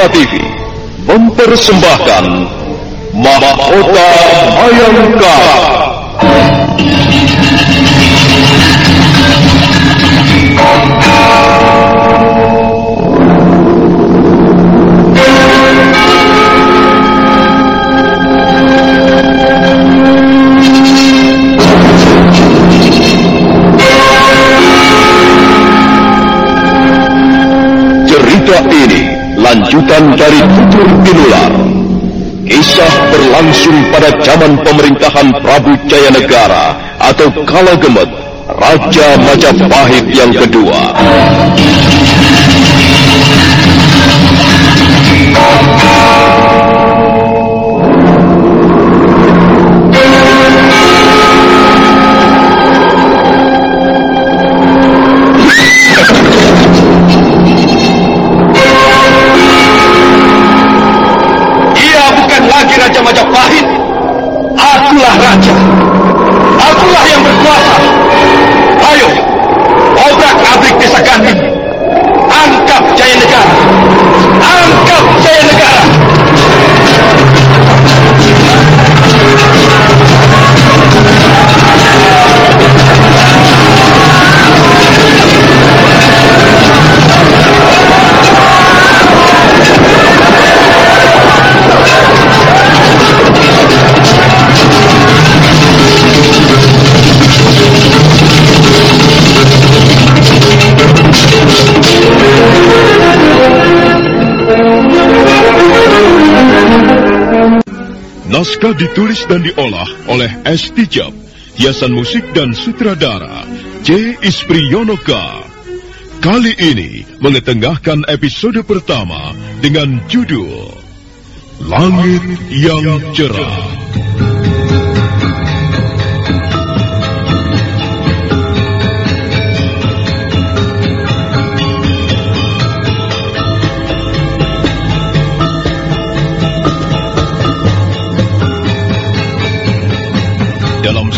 Sanggar Prativi mempersembahkan Mahkota Mayangkara. Cerita dari Tutur Tinular. Kisah berlangsung pada zaman pemerintahan Prabu Jayanegara atau Kala Gemet, Raja Majapahit yang kedua. Dia Naskah ditulis dan diolah oleh S. Tijab, hiasan musik dan sutradara C. Ispriyonoka. Kali ini mengetengahkan episode pertama dengan judul Langit yang Cerah.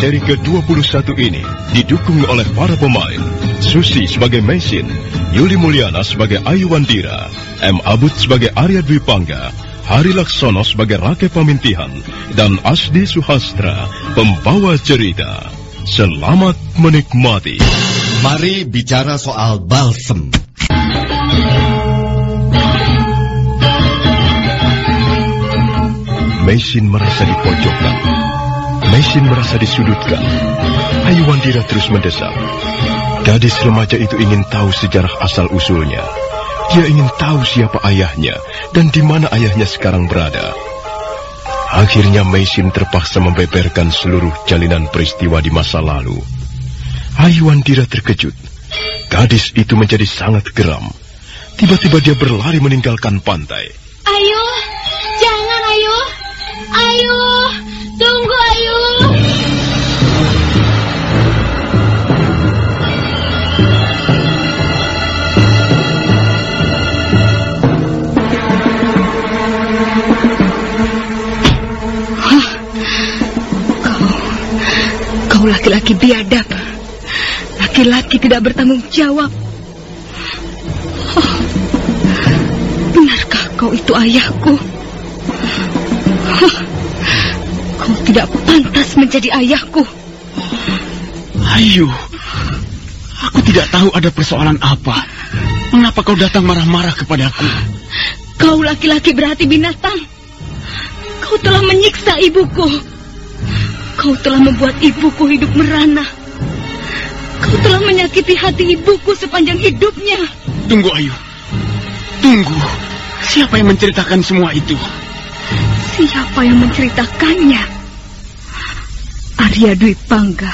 Seri ke-21 ini didukung oleh para pemain Susi sebagai Mesin, Yuli Mulyana sebagai Ayu Wandira, M. Abud sebagai Arya Dwi Pangga, Hari Laksono sebagai Rake Pamintihan, dan Asdi Suhastra, pembawa cerita. Selamat menikmati. Mari bicara soal balsem. Mesin merasa dipojokkan. Mesin merasa disudutkan. Ayu Wandira terus mendesak. Gadis remaja itu ingin tahu sejarah asal-usulnya. Dia ingin tahu siapa ayahnya dan di mana ayahnya sekarang berada. Akhirnya Mesin terpaksa membeberkan seluruh jalinan peristiwa di masa lalu. Ayu Wandira terkejut. Gadis itu menjadi sangat geram. Tiba-tiba dia berlari meninggalkan pantai. Ayo, Kau laki-laki biadab. Laki-laki tidak bertanggung jawab. Oh, benarkah kau itu ayahku? Oh, kau tidak pantas menjadi ayahku. Ayu, aku tidak tahu ada persoalan apa. Mengapa kau datang marah-marah kepadaku? Kau laki-laki berhati binatang. Kau telah menyiksa ibuku. Kau telah membuat ibuku hidup merana. Kau telah menyakiti hati ibuku sepanjang hidupnya. Tunggu, Ayu. Tunggu. Siapa yang menceritakan semua itu? Siapa yang menceritakannya? Arya Dwi Pangga.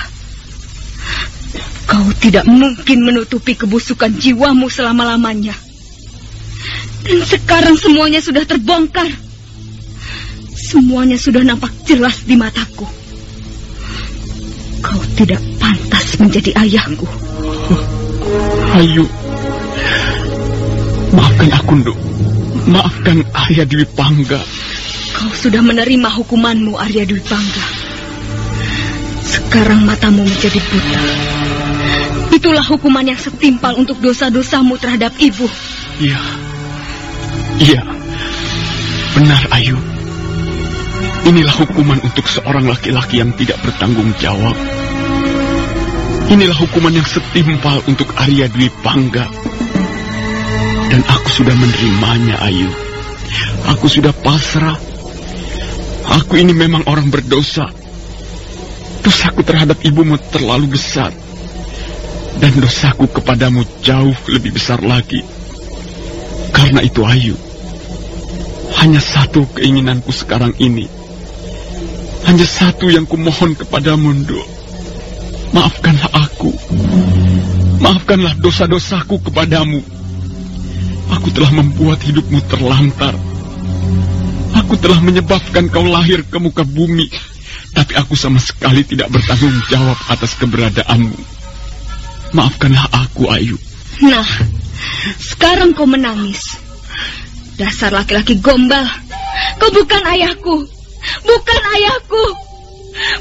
Kau tidak mungkin menutupi kebusukan jiwamu selama-lamanya. Dan sekarang semuanya sudah terbongkar. Semuanya sudah nampak jelas di mataku. Kau tidak pantas menjadi ayahku. Ayu, maafkan aku, Nduk. Maafkan Arya Dwi Pangga. Kau sudah menerima hukumanmu, Arya Dwi Pangga. Sekarang matamu menjadi buta. Itulah hukuman yang setimpal untuk dosa-dosamu terhadap ibu. Iya. Iya. Benar, Ayu. Inilah hukuman untuk seorang laki-laki yang tidak bertanggung jawab. Inilah hukuman yang setimpal untuk Arya Dwi Pangga. Dan aku sudah menerimanya, Ayu. Aku sudah pasrah. Aku ini memang orang berdosa. Dosaku terhadap ibumu terlalu besar. Dan dosaku kepadamu jauh lebih besar lagi. Karena itu, Ayu. Hanya satu keinginanku sekarang ini. Hanya satu yang kumohon kepadamu, Nduk. Maafkanlah aku. Maafkanlah dosa-dosaku kepadamu. Aku telah membuat hidupmu terlantar. Aku telah menyebabkan kau lahir ke muka bumi. Tapi aku sama sekali tidak bertanggung jawab atas keberadaanmu. Maafkanlah aku, Ayu. Nah, sekarang kau menangis. Dasar laki-laki gombal. Kau bukan ayahku. Bukan ayahku.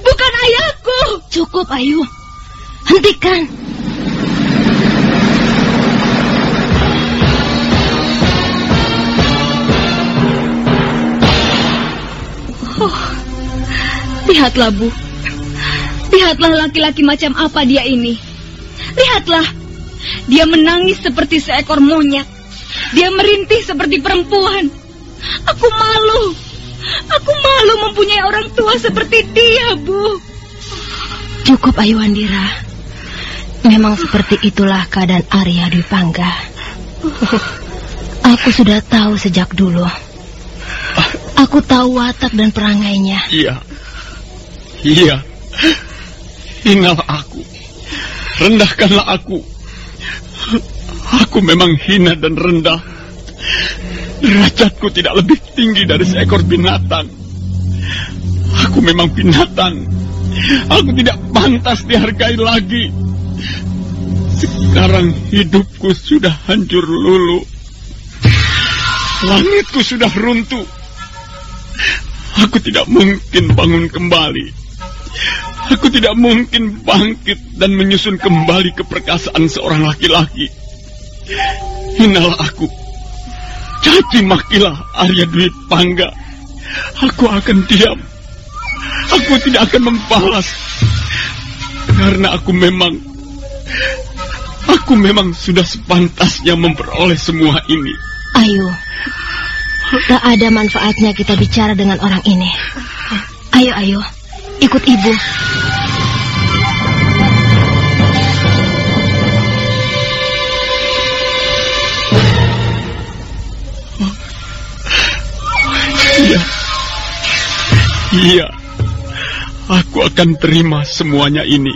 Bukan ayahku. Cukup, Ayu. Hentikan. Oh, lihatlah, Bu. Lihatlah laki-laki macam apa dia ini. Lihatlah. Dia menangis seperti seekor monyet. Dia merintih seperti perempuan. Aku malu. Aku malu mempunyai orang tua seperti dia, Bu. Cukup, Ayu Andira. Memang seperti itulah keadaan Arya Dwi Pangga. Aku sudah tahu sejak dulu. Aku tahu watak dan perangainya. Iya. Iya. Hinalah aku. Rendahkanlah aku. Aku memang hina dan rendah. Derajatku tidak lebih tinggi dari seekor binatang. Aku memang binatang. Aku tidak pantas dihargai lagi. Sekarang hidupku sudah hancur lulu. Langitku sudah runtuh. Aku tidak mungkin bangun kembali. Aku tidak mungkin bangkit dan menyusun kembali keperkasaan seorang laki-laki. Hinalah aku. Caci makilah Arya Dwi Pangga. Aku akan diam. Aku tidak akan membalas. Karena aku memang... Aku memang sudah sepantasnya memperoleh semua ini. Ayo, tak ada manfaatnya kita bicara dengan orang ini. Ayo, ayo, ikut ibu. Iya. Iya. Aku akan terima semuanya ini.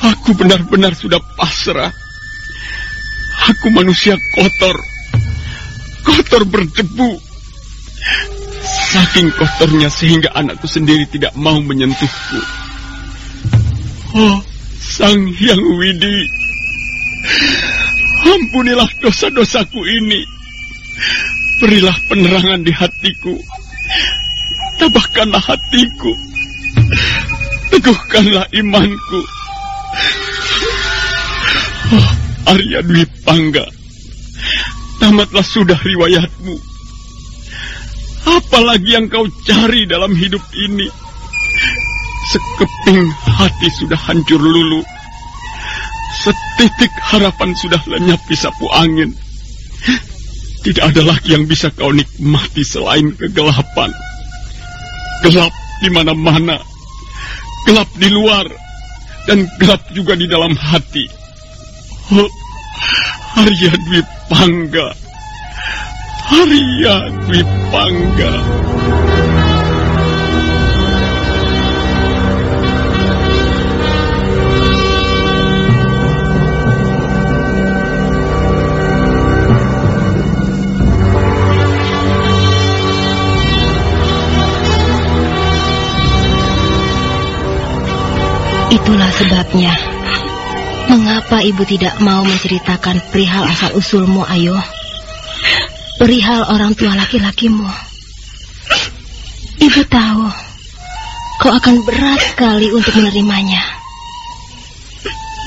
Aku benar-benar sudah pasrah. Aku manusia kotor. Kotor berdebu. Saking kotornya sehingga anakku sendiri tidak mau menyentuhku. Oh, Sang Hyang Widi. Ampunilah dosa-dosaku ini. Berilah penerangan di hatiku. Tabahkanlah hatiku. Teguhkanlah imanku. Oh, Arya Dwi Pangga. Tamatlah sudah riwayatmu. Apalagi yang kau cari dalam hidup ini? Sekeping hati sudah hancur lulu. Setitik harapan sudah lenyap di sapu angin. Tidak ada lagi yang bisa kau nikmati selain kegelapan. Gelap di mana-mana. Gelap di luar. Dan gelap juga di dalam hati. Oh, Arya Dwi Pangga. Arya Dwi Pangga. Itulah sebabnya. Mengapa ibu tidak mau menceritakan perihal asal-usulmu, Ayo? Perihal orang tua laki-lakimu. Ibu tahu kau akan berat sekali untuk menerimanya.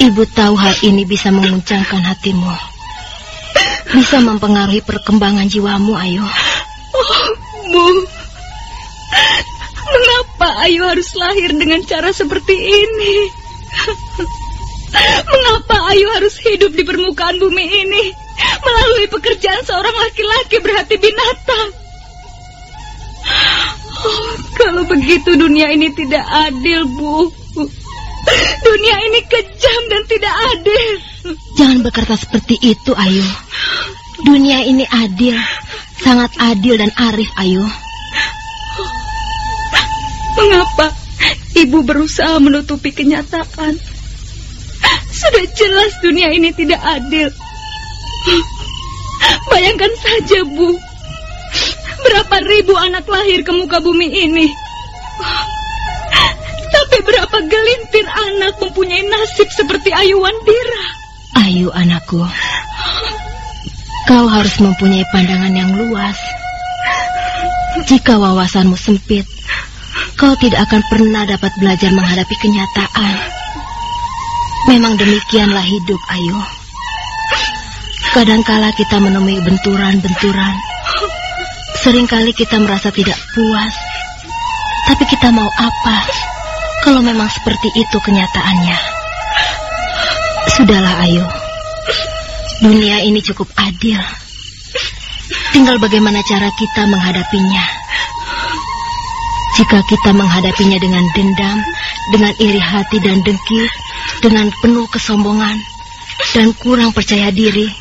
Ibu tahu hal ini bisa menguncangkan hatimu. Bisa mempengaruhi perkembangan jiwamu, Ayo. Oh, Bu. Mengapa Ayu harus lahir dengan cara seperti ini? Mengapa Ayu harus hidup di permukaan bumi ini melalui pekerjaan seorang laki-laki berhati binatang? Oh, kalau begitu dunia ini tidak adil, Bu. Dunia ini kejam dan tidak adil. Jangan berkata seperti itu, Ayu. Dunia ini adil, sangat adil dan arif, Ayu. Mengapa ibu berusaha menutupi kenyataan? Sudah jelas dunia ini tidak adil. Bayangkan saja, Bu. Berapa ribu anak lahir ke muka bumi ini. Tapi berapa gelintir anak mempunyai nasib seperti Ayu Wandira. Ayu anakku. Kau harus mempunyai pandangan yang luas. Jika wawasanmu sempit, kau tidak akan pernah dapat belajar menghadapi kenyataan. Memang demikianlah hidup, Ayu. Kadangkala kita menemui benturan-benturan. Seringkali kita merasa tidak puas. Tapi kita mau apa kalau memang seperti itu kenyataannya? Sudahlah, Ayu. Dunia ini cukup adil. Tinggal bagaimana cara kita menghadapinya. Jika kita menghadapinya dengan dendam, dengan iri hati dan dengki, dengan penuh kesombongan, dan kurang percaya diri,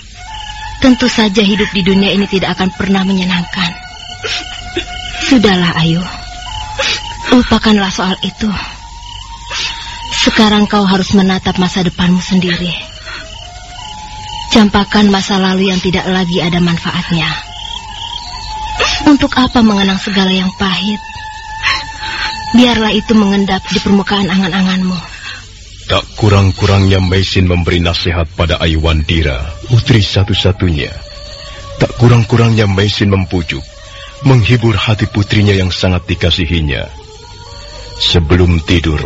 tentu saja hidup di dunia ini tidak akan pernah menyenangkan. Sudahlah, Ayu. Lupakanlah soal itu. Sekarang kau harus menatap masa depanmu sendiri. Campakan masa lalu yang tidak lagi ada manfaatnya. Untuk apa mengenang segala yang pahit? Biarlah itu mengendap di permukaan angan-anganmu. Tak kurang-kurangnya Maisin memberi nasihat pada Aiwandira, putri satu-satunya. Tak kurang-kurangnya Maisin mempujuk, menghibur hati putrinya yang sangat dikasihinya. Sebelum tidur,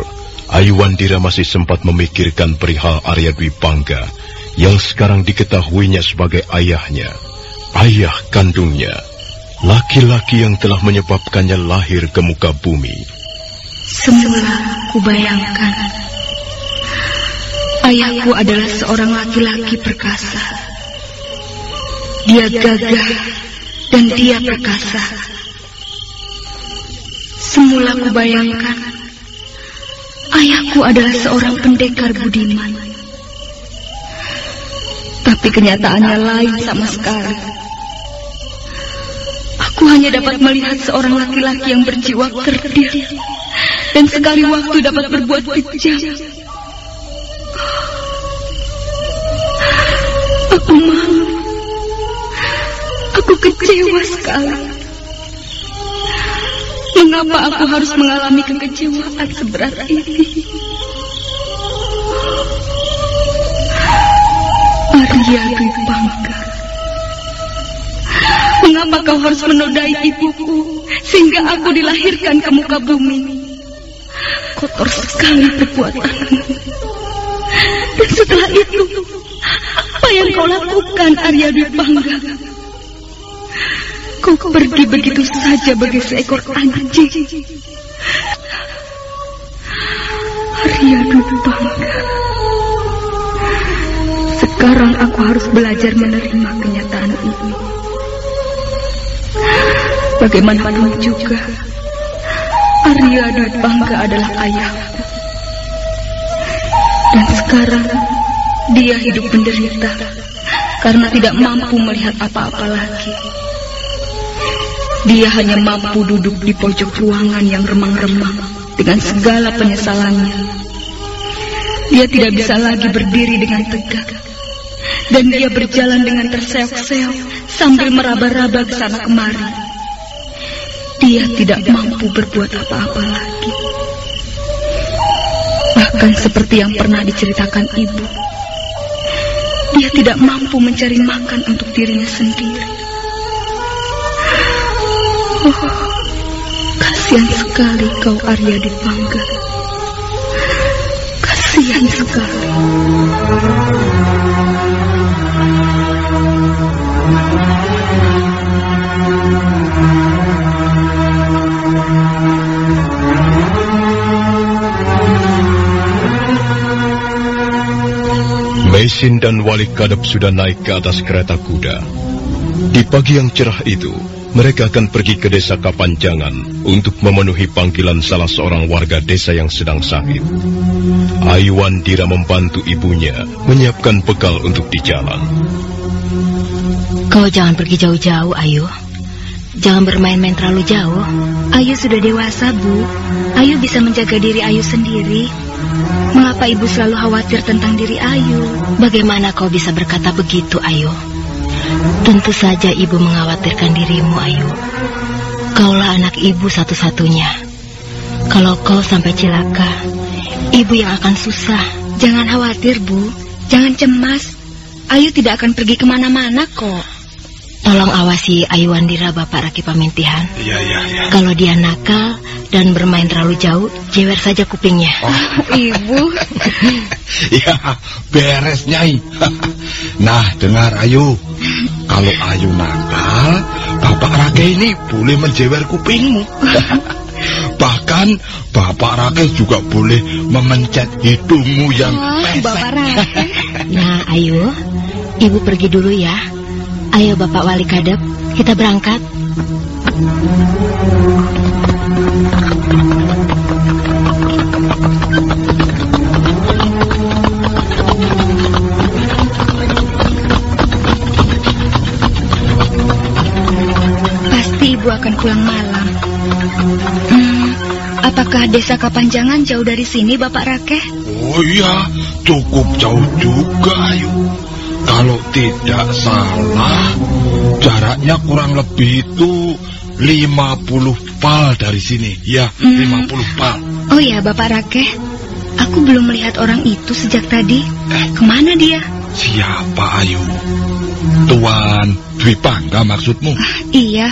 Aiwandira masih sempat memikirkan perihal Arya Dwi Pangga yang sekarang diketahuinya sebagai ayahnya, ayah kandungnya, laki-laki yang telah menyebabkannya lahir ke muka bumi. Semula kubayangkan ayahku adalah seorang laki-laki perkasa. Dia gagah dan dia perkasa. Semula kubayangkan ayahku adalah seorang pendekar budiman. Tapi kenyataannya lain sama sekali. Aku hanya dapat melihat seorang laki-laki yang berjiwa kerdil dan sekali waktu dapat berbuat kejam. Aku malu. Aku kecewa sekali. Mengapa aku harus mengalami kekecewaan seberat ini? Arya Dwi Bangga. Mengapa kau harus menodai ibuku sehingga aku dilahirkan ke muka bumi? Kotor sekali perbuatanmu. Dan setelah itu, apa yang kau lakukan, Arya Dwi Bangga? Kau pergi begitu saja bagi seekor anjing. Arya Dwi Bangga. Sekarang aku harus belajar menerima kenyataan ini. Bagaimanapun juga, Arya Dwi Bangga adalah ayahku. Dan sekarang dia hidup menderita karena tidak mampu melihat apa-apa lagi. Dia hanya mampu duduk di pojok ruangan yang remang-remang dengan segala penyesalannya. Dia tidak bisa lagi berdiri dengan tegak. Dan dia berjalan dengan terseok-seok sambil meraba-raba ke sana kemari. Dia tidak mampu berbuat apa-apa lagi. Bahkan seperti yang pernah diceritakan ibu, dia tidak mampu mencari makan untuk dirinya sendiri. Oh, kasihan sekali kau Arya Dipangga. Kasihan sekali. Mesin dan Wali Kadep sudah naik ke atas kereta kuda. Di pagi yang cerah itu, mereka akan pergi ke desa Kapanjangan untuk memenuhi panggilan salah seorang warga desa yang sedang sakit. Ayuan Dira membantu ibunya menyiapkan bekal untuk di jalan. Kau jangan pergi jauh-jauh, Ayu. Jangan bermain-main terlalu jauh. Ayu sudah dewasa, Bu. Ayu bisa menjaga diri Ayu sendiri. Mengapa ibu selalu khawatir tentang diri Ayu? Bagaimana kau bisa berkata begitu, Ayu? Tentu saja ibu mengkhawatirkan dirimu, Ayu. Kaulah anak ibu satu-satunya. Kalau kau sampai celaka, ibu yang akan susah. Jangan khawatir, Bu. Jangan cemas. Ayu tidak akan pergi ke mana-mana kok. Tolong awasi Ayu Wandira Bapak Raki Pamintihan. Iya, iya, iya. Kalau dia nakal dan bermain terlalu jauh, jewer saja kupingnya. Oh, Ibu. ya, beres, Nyai. nah, dengar Ayu. Kalau Ayu nakal, Bapak Rake ini boleh menjewer kupingmu. Bahkan Bapak Rake juga boleh memencet hidungmu yang oh, pesek. Bapak Rake. Nah, Ayu, Ibu pergi dulu ya. Ayo Bapak Wali Kadep, kita berangkat. Pasti ibu akan pulang malam. Hmm, apakah desa Kapanjangan jauh dari sini, Bapak Rakeh? Oh iya, cukup jauh juga, Ayu. Kalau tidak salah, jaraknya kurang lebih itu 50 pal dari sini. Ya, hmm. 50 pal. Oh ya, Bapak Rakeh. Aku belum melihat orang itu sejak tadi. Eh, Ke mana dia? Siapa, Ayu? Tuan Dwi Pangga maksudmu? Ah, iya.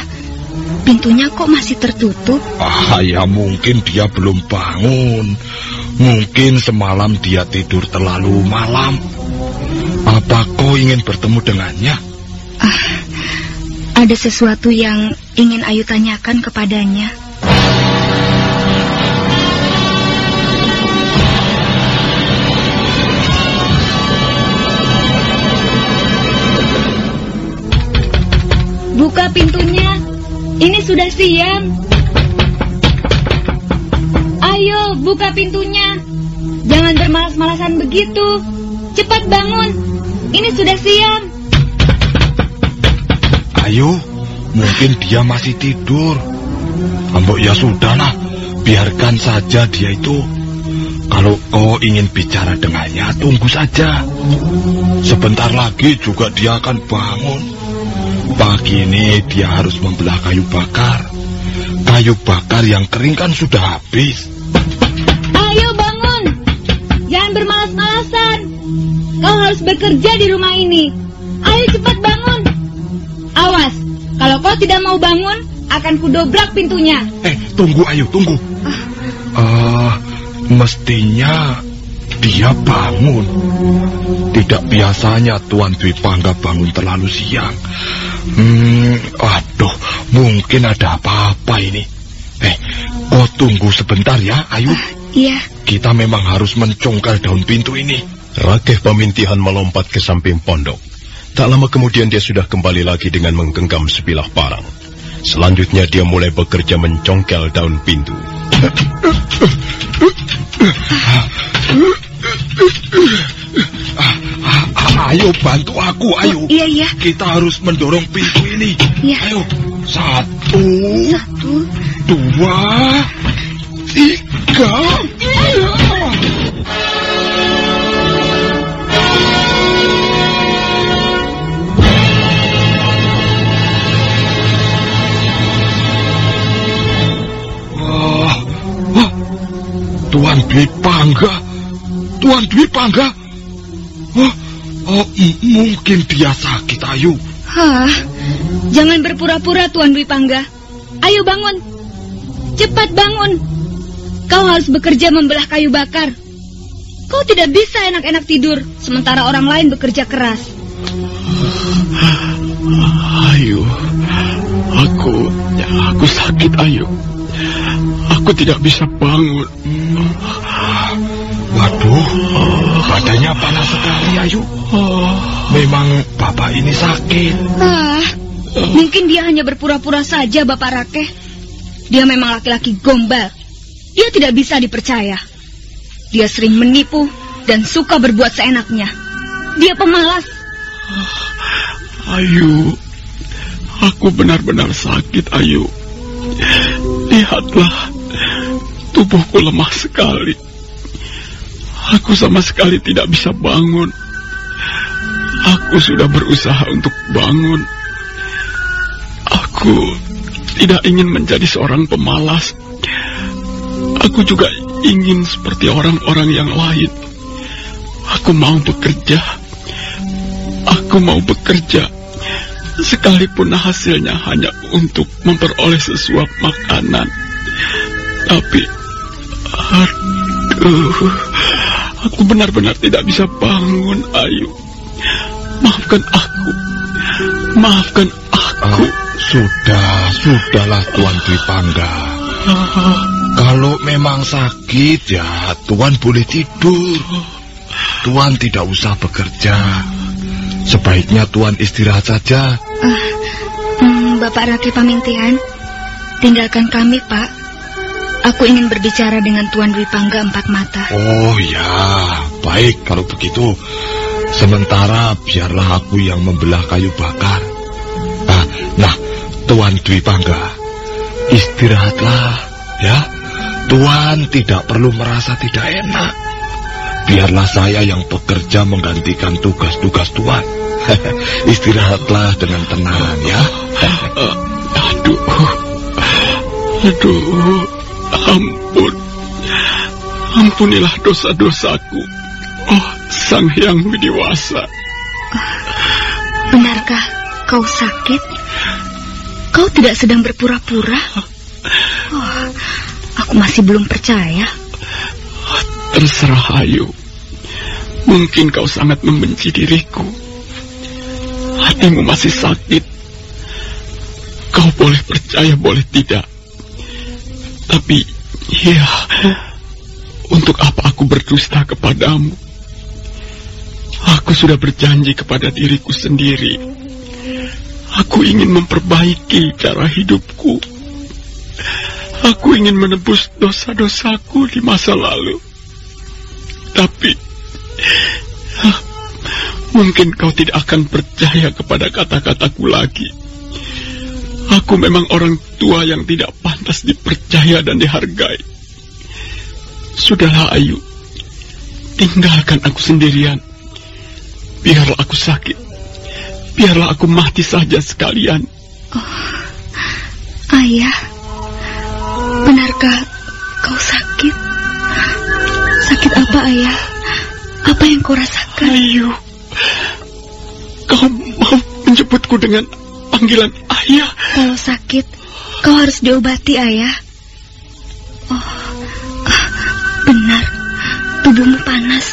Pintunya kok masih tertutup? Ah, ya mungkin dia belum bangun. Mungkin semalam dia tidur terlalu malam. Apa kau ingin bertemu dengannya? Ah, ada sesuatu yang ingin Ayu tanyakan kepadanya. Buka pintunya. Ini sudah siang. Ayo, buka pintunya. Jangan bermalas-malasan begitu. Cepat bangun. Ini sudah siang. Ayo, mungkin dia masih tidur. Ambok ya sudahlah, biarkan saja dia itu. Kalau kau ingin bicara dengannya, tunggu saja. Sebentar lagi juga dia akan bangun. Pagi ini dia harus membelah kayu bakar. Kayu bakar yang kering kan sudah habis. Ayo bangun. Kau harus bekerja di rumah ini. Ayo cepat bangun. Awas, kalau kau tidak mau bangun, akan kudobrak pintunya. Eh, tunggu ayo, tunggu. Ah, uh, mestinya dia bangun. Tidak biasanya Tuan Dwi Pangga bangun terlalu siang. Hmm, aduh, mungkin ada apa-apa ini. Eh, kau tunggu sebentar ya, Ayu. Uh, iya. Kita memang harus mencongkel daun pintu ini. Rakeh pemintihan melompat ke samping pondok. Tak lama kemudian dia sudah kembali lagi dengan menggenggam sebilah parang. Selanjutnya dia mulai bekerja mencongkel daun pintu. Ayo bantu aku, ayo. Oh, iya, iya. Kita harus mendorong pintu ini. Iya. Ayo, satu. Satu. Dua. Tiga. Tuan Dwi Pangga Pangga? Oh, oh mungkin dia sakit, Ayu. Hah, jangan berpura-pura Tuan Dwi Pangga. Ayo bangun. Cepat bangun. Kau harus bekerja membelah kayu bakar. Kau tidak bisa enak-enak tidur sementara orang lain bekerja keras. Ayu, aku, ya, aku sakit Ayu. Aku tidak bisa bangun. Waduh, badannya panas sekali Ayu. Memang bapak ini sakit. Ah, mungkin dia hanya berpura-pura saja Bapak Rakeh. Dia memang laki-laki gombal. Dia tidak bisa dipercaya. Dia sering menipu dan suka berbuat seenaknya. Dia pemalas. Ayu, aku benar-benar sakit, Ayu. Lihatlah, tubuhku lemah sekali. Aku sama sekali tidak bisa bangun. Aku sudah berusaha untuk bangun. Aku tidak ingin menjadi seorang pemalas. Aku juga ingin seperti orang-orang yang lain. Aku mau bekerja. Aku mau bekerja. Sekalipun hasilnya hanya untuk memperoleh sesuap makanan. Tapi, aduh, aku benar-benar tidak bisa bangun, Ayu. Maafkan aku. Maafkan aku. Uh, sudah, sudahlah Tuan Dwi Pangga. Kalau memang sakit ya Tuan boleh tidur. Tuan tidak usah bekerja. Sebaiknya Tuan istirahat saja. Uh, hmm, Bapak Raki Pamintian, tinggalkan kami, Pak. Aku ingin berbicara dengan Tuan Dwi Pangga Empat Mata. Oh ya, baik kalau begitu. Sementara biarlah aku yang membelah kayu bakar. Nah, nah Tuan Dwi Pangga, istirahatlah ya. Tuan tidak perlu merasa tidak enak. Biarlah saya yang bekerja menggantikan tugas-tugas Tuan. Istirahatlah dengan tenang ya. aduh, aduh, ampun, ampunilah dosa-dosaku. Oh, Sang Hyang Widiwasa. Benarkah kau sakit? Kau tidak sedang berpura-pura? Oh, aku masih belum percaya. Terserah Ayu. Mungkin kau sangat membenci diriku. Hatimu masih sakit. Kau boleh percaya, boleh tidak. Tapi, ya, untuk apa aku berdusta kepadamu? Aku sudah berjanji kepada diriku sendiri. Aku ingin memperbaiki cara hidupku. Aku ingin menebus dosa-dosaku di masa lalu. Tapi mungkin kau tidak akan percaya kepada kata-kataku lagi. Aku memang orang tua yang tidak pantas dipercaya dan dihargai. Sudahlah Ayu, tinggalkan aku sendirian. Biarlah aku sakit. Biarlah aku mati saja sekalian. Oh, ayah, benarkah kau sakit? Sakit apa, Ayah? Apa yang kau rasakan? Ayu, kau mau menjemputku dengan panggilan ayah? Kalau sakit, kau harus diobati, Ayah. Oh, benar. Tubuhmu panas.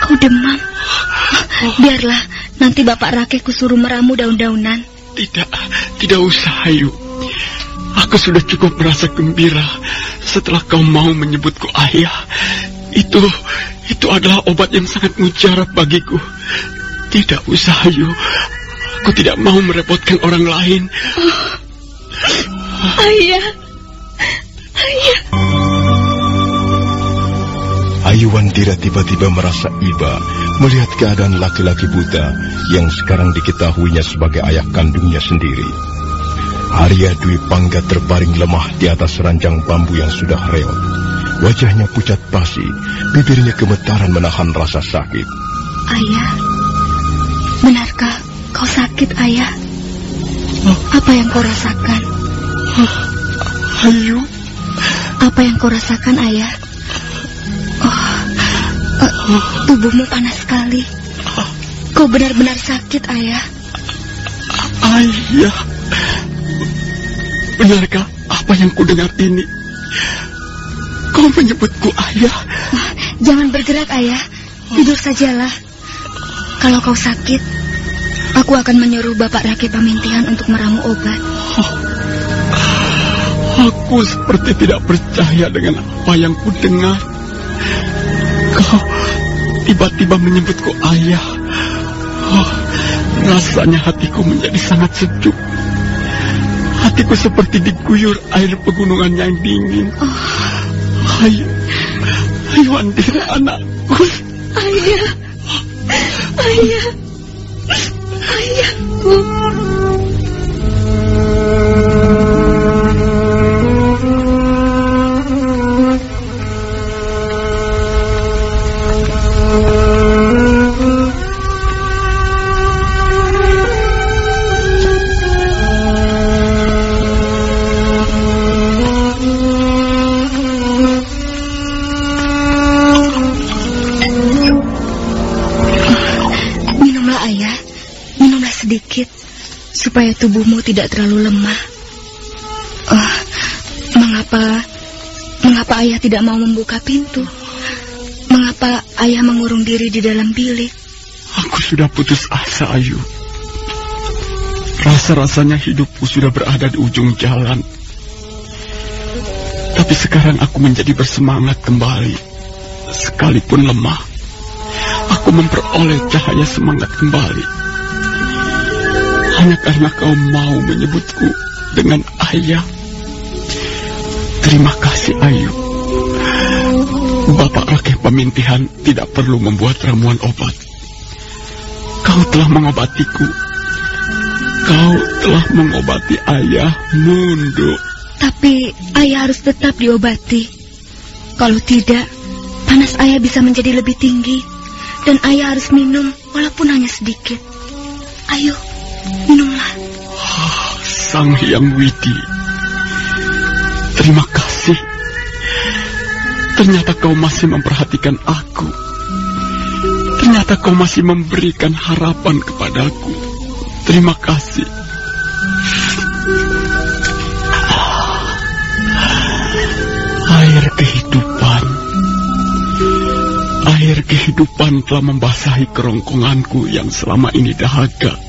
Kau demam. Biarlah, nanti Bapak Rakeh suruh meramu daun-daunan. Tidak, tidak usah, Ayu. Aku sudah cukup merasa gembira setelah kau mau menyebutku ayah. Itu, itu adalah obat yang sangat mujarab bagiku. Tidak usah, Ayu. Aku tidak mau merepotkan orang lain. Oh, ayah, ayah. Ayu Wandira tiba-tiba merasa iba melihat keadaan laki-laki buta yang sekarang diketahuinya sebagai ayah kandungnya sendiri. Arya Dwi Pangga terbaring lemah di atas ranjang bambu yang sudah reot. Wajahnya pucat pasi, bibirnya gemetaran menahan rasa sakit. Ayah, benarkah kau sakit, Ayah? Apa yang kau rasakan? Ayu, Apa yang kau rasakan, Ayah? Oh, uh, Tubuhmu panas sekali. Kau benar-benar sakit, Ayah. Ayah. Benarkah apa yang kudengar ini? Kau menyebutku ayah. Jangan bergerak, Ayah. Tidur sajalah. Kalau kau sakit, aku akan menyuruh Bapak Rake Pamintihan untuk meramu obat. Aku seperti tidak percaya dengan apa yang kudengar. Kau tiba-tiba menyebutku ayah. Oh, rasanya hatiku menjadi sangat sejuk. Hatiku seperti diguyur air pegunungan yang dingin. Oh. Ayo, ayo Andira anakku. Ayah, ayah, ayahku. Supaya tubuhmu tidak terlalu lemah. Oh, mengapa, mengapa ayah tidak mau membuka pintu? Mengapa ayah mengurung diri di dalam bilik? Aku sudah putus asa, Ayu. Rasa-rasanya hidupku sudah berada di ujung jalan. Tapi sekarang aku menjadi bersemangat kembali. Sekalipun lemah, aku memperoleh cahaya semangat kembali. Hanya karena kau mau menyebutku dengan ayah. Terima kasih, Ayu. Bapak Rakeh Pemintihan tidak perlu membuat ramuan obat. Kau telah mengobatiku. Kau telah mengobati ayah Mundu. Tapi ayah harus tetap diobati. Kalau tidak, panas ayah bisa menjadi lebih tinggi. Dan ayah harus minum walaupun hanya sedikit. Ayo, minumlah. Sang Hyang Widi. Terima kasih. Ternyata kau masih memperhatikan aku. Ternyata kau masih memberikan harapan kepadaku. Terima kasih. Air kehidupan. Air kehidupan telah membasahi kerongkonganku yang selama ini dahaga.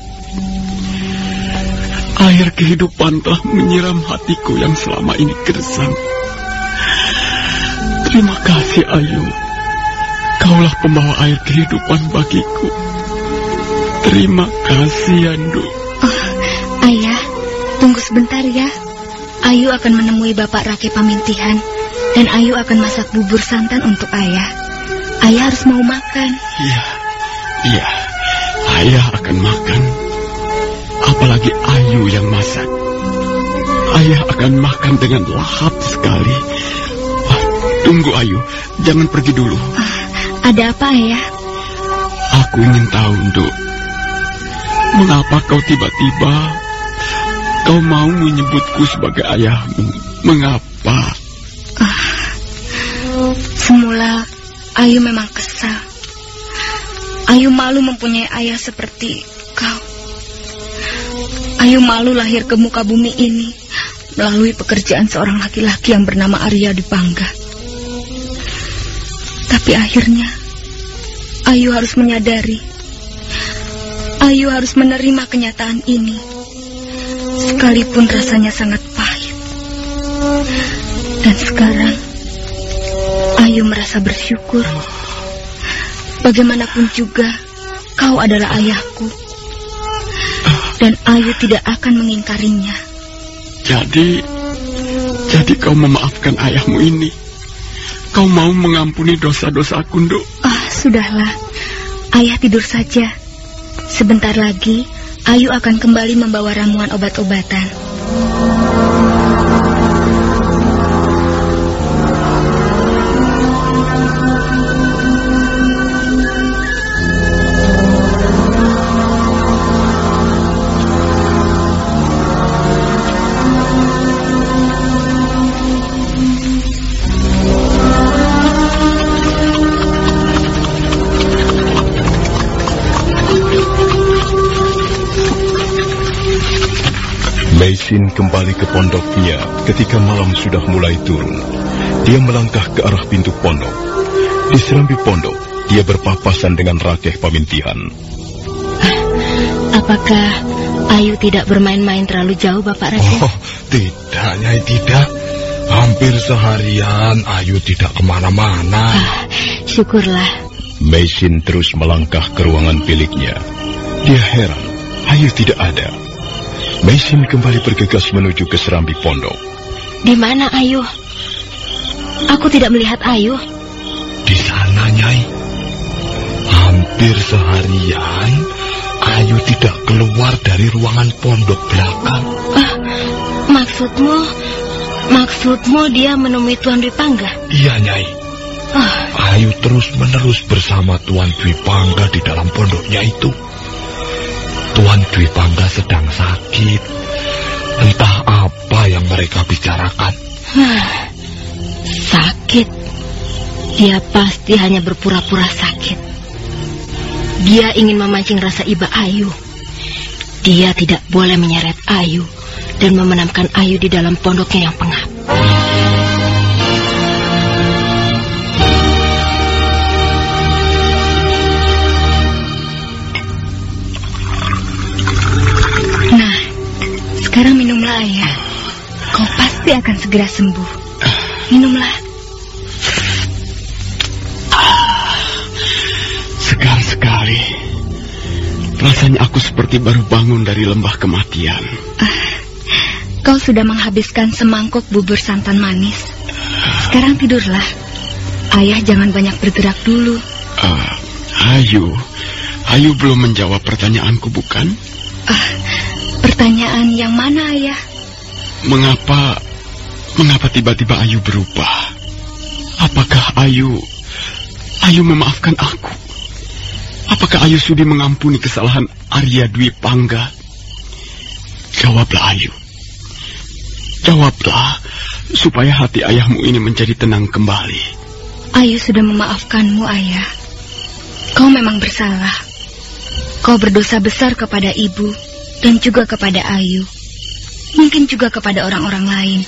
Air kehidupan telah menyiram hatiku yang selama ini gersang. Terima kasih, Ayu. Kaulah pembawa air kehidupan bagiku. Terima kasih, Yandu. Oh, ayah, tunggu sebentar ya. Ayu akan menemui Bapak Rake Pamintihan. Dan Ayu akan masak bubur santan untuk ayah. Ayah harus mau makan. Iya, iya. Ayah akan makan. Apalagi Ayu yang masak. Ayah akan makan dengan lahap sekali. Wah, tunggu Ayu, jangan pergi dulu. Ah, ada apa ayah? Aku ingin tahu, Nduk. Mengapa kau tiba-tiba kau mau menyebutku sebagai ayahmu? Mengapa? Semula Ayu memang kesal. Ayu malu mempunyai ayah seperti kau. Ayu malu lahir ke muka bumi ini melalui pekerjaan seorang laki-laki yang bernama Arya Dipangga. Tapi akhirnya Ayu harus menyadari. Ayu harus menerima kenyataan ini. Sekalipun rasanya sangat pahit. Dan sekarang Ayu merasa bersyukur. Bagaimanapun juga, kau adalah ayahku. Dan Ayu tidak akan mengingkarinya. Jadi, jadi kau memaafkan ayahmu ini. Kau mau mengampuni dosa-dosaku, Nduk. Ah, sudahlah. Ayah tidur saja. Sebentar lagi, Ayu akan kembali membawa ramuan obat-obatan. Maisin kembali ke pondoknya ketika malam sudah mulai turun. Dia melangkah ke arah pintu pondok. Di serambi pondok, dia berpapasan dengan Rakeh Pamintihan. Apakah Ayu tidak bermain-main terlalu jauh, Bapak Raja? Oh, tidak, Nyai, tidak. Hampir seharian Ayu tidak ke mana-mana. Ah, syukurlah. Maisin terus melangkah ke ruangan biliknya. Dia heran, Ayu tidak ada. Maisin kembali bergegas menuju ke serambi pondok. Di mana Ayu? Aku tidak melihat Ayu. Di sana, Nyai. Hampir seharian Ayu tidak keluar dari ruangan pondok belakang. Ah, maksudmu, maksudmu dia menemui Tuan Dwi Pangga? Iya, Nyai. Ah, Ayu terus-menerus bersama Tuan Dwi Pangga di dalam pondoknya itu. Tuan Dwi Pangga sedang sakit. Entah apa yang mereka bicarakan. sakit. Dia pasti hanya berpura-pura sakit. Dia ingin memancing rasa iba Ayu. Dia tidak boleh menyeret Ayu dan memenamkan Ayu di dalam pondoknya yang pengap. Sekarang minumlah ayah. Kau pasti akan segera sembuh. Minumlah. Segar sekali. Rasanya aku seperti baru bangun dari lembah kematian. Kau sudah menghabiskan semangkuk bubur santan manis. Sekarang tidurlah. Ayah jangan banyak bergerak dulu. Ah, Ayu, Ayu belum menjawab pertanyaanku bukan? Ah, pertanyaan yang mana ayah? Mengapa, mengapa tiba-tiba Ayu berubah? Apakah Ayu, Ayu memaafkan aku? Apakah Ayu sudi mengampuni kesalahan Arya Dwi Pangga? Jawablah Ayu. Jawablah, supaya hati ayahmu ini menjadi tenang kembali. Ayu sudah memaafkanmu, ayah. Kau memang bersalah. Kau berdosa besar kepada ibu dan juga kepada Ayu. Mungkin juga kepada orang-orang lain.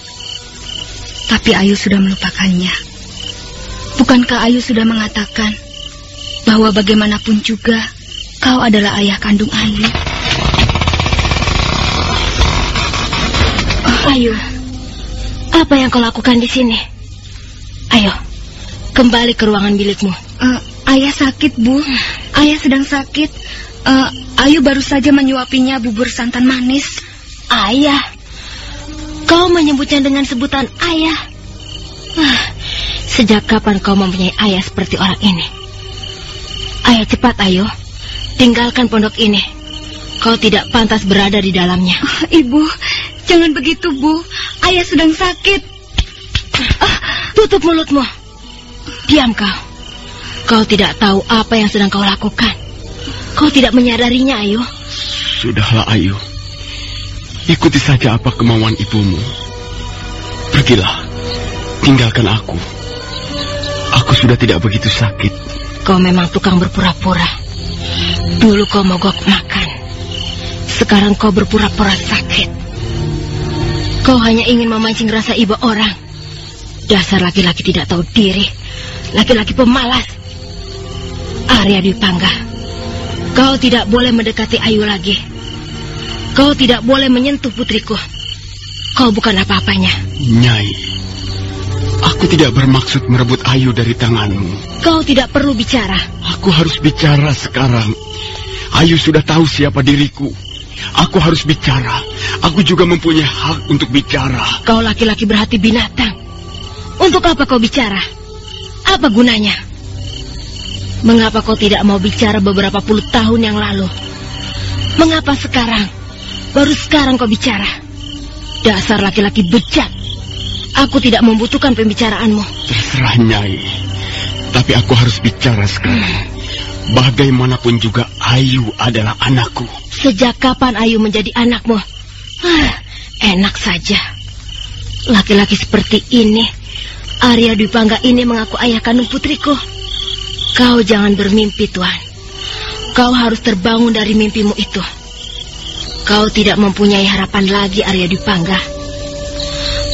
Tapi Ayu sudah melupakannya. Bukankah Ayu sudah mengatakan bahwa bagaimanapun juga kau adalah ayah kandung Ayu? Ayu, apa yang kau lakukan di sini? Ayo, kembali ke ruangan bilikmu. Eh, ayah sakit, Bu. Ayah sedang sakit. Eh, Ayu baru saja menyuapinya bubur santan manis. Ayah, kau menyebutnya dengan sebutan ayah. Ah, sejak kapan kau mempunyai ayah seperti orang ini? Ayo cepat, ayo. Tinggalkan pondok ini. Kau tidak pantas berada di dalamnya. Ah, Ibu, jangan begitu, Bu. Ayah sedang sakit. Ah, tutup mulutmu. Diam kau. Kau tidak tahu apa yang sedang kau lakukan. Kau tidak menyadarinya, Ayu. Sudahlah Ayu. Ikuti saja apa kemauan ibumu. Pergilah. Tinggalkan aku. Aku sudah tidak begitu sakit. Kau memang tukang berpura-pura. Dulu kau mogok makan. Sekarang kau berpura-pura sakit. Kau hanya ingin memancing rasa iba orang. Dasar laki-laki tidak tahu diri. Laki-laki pemalas. Arya Dwi Pangga. Kau tidak boleh mendekati Ayu lagi. Kau tidak boleh menyentuh putriku. Kau bukan apa-apanya. Nyai, aku tidak bermaksud merebut Ayu dari tanganmu. Kau tidak perlu bicara. Aku harus bicara sekarang. Ayu sudah tahu siapa diriku. Aku harus bicara. Aku juga mempunyai hak untuk bicara. Kau laki-laki berhati binatang. Untuk apa kau bicara? Apa gunanya? Mengapa kau tidak mau bicara beberapa puluh tahun yang lalu? Mengapa sekarang? Baru sekarang kau bicara. Dasar laki-laki bejat. Aku tidak membutuhkan pembicaraanmu. Terserah Nyai. Tapi aku harus bicara sekarang. Bagaimanapun juga Ayu adalah anakku. Sejak kapan Ayu menjadi anakmu? Ah, enak saja. Laki-laki seperti ini, Arya Dwi Pangga ini mengaku ayah kandung putriku. Kau jangan bermimpi, Tuan. Kau harus terbangun dari mimpimu itu. Kau tidak mempunyai harapan lagi, Arya Dipangga.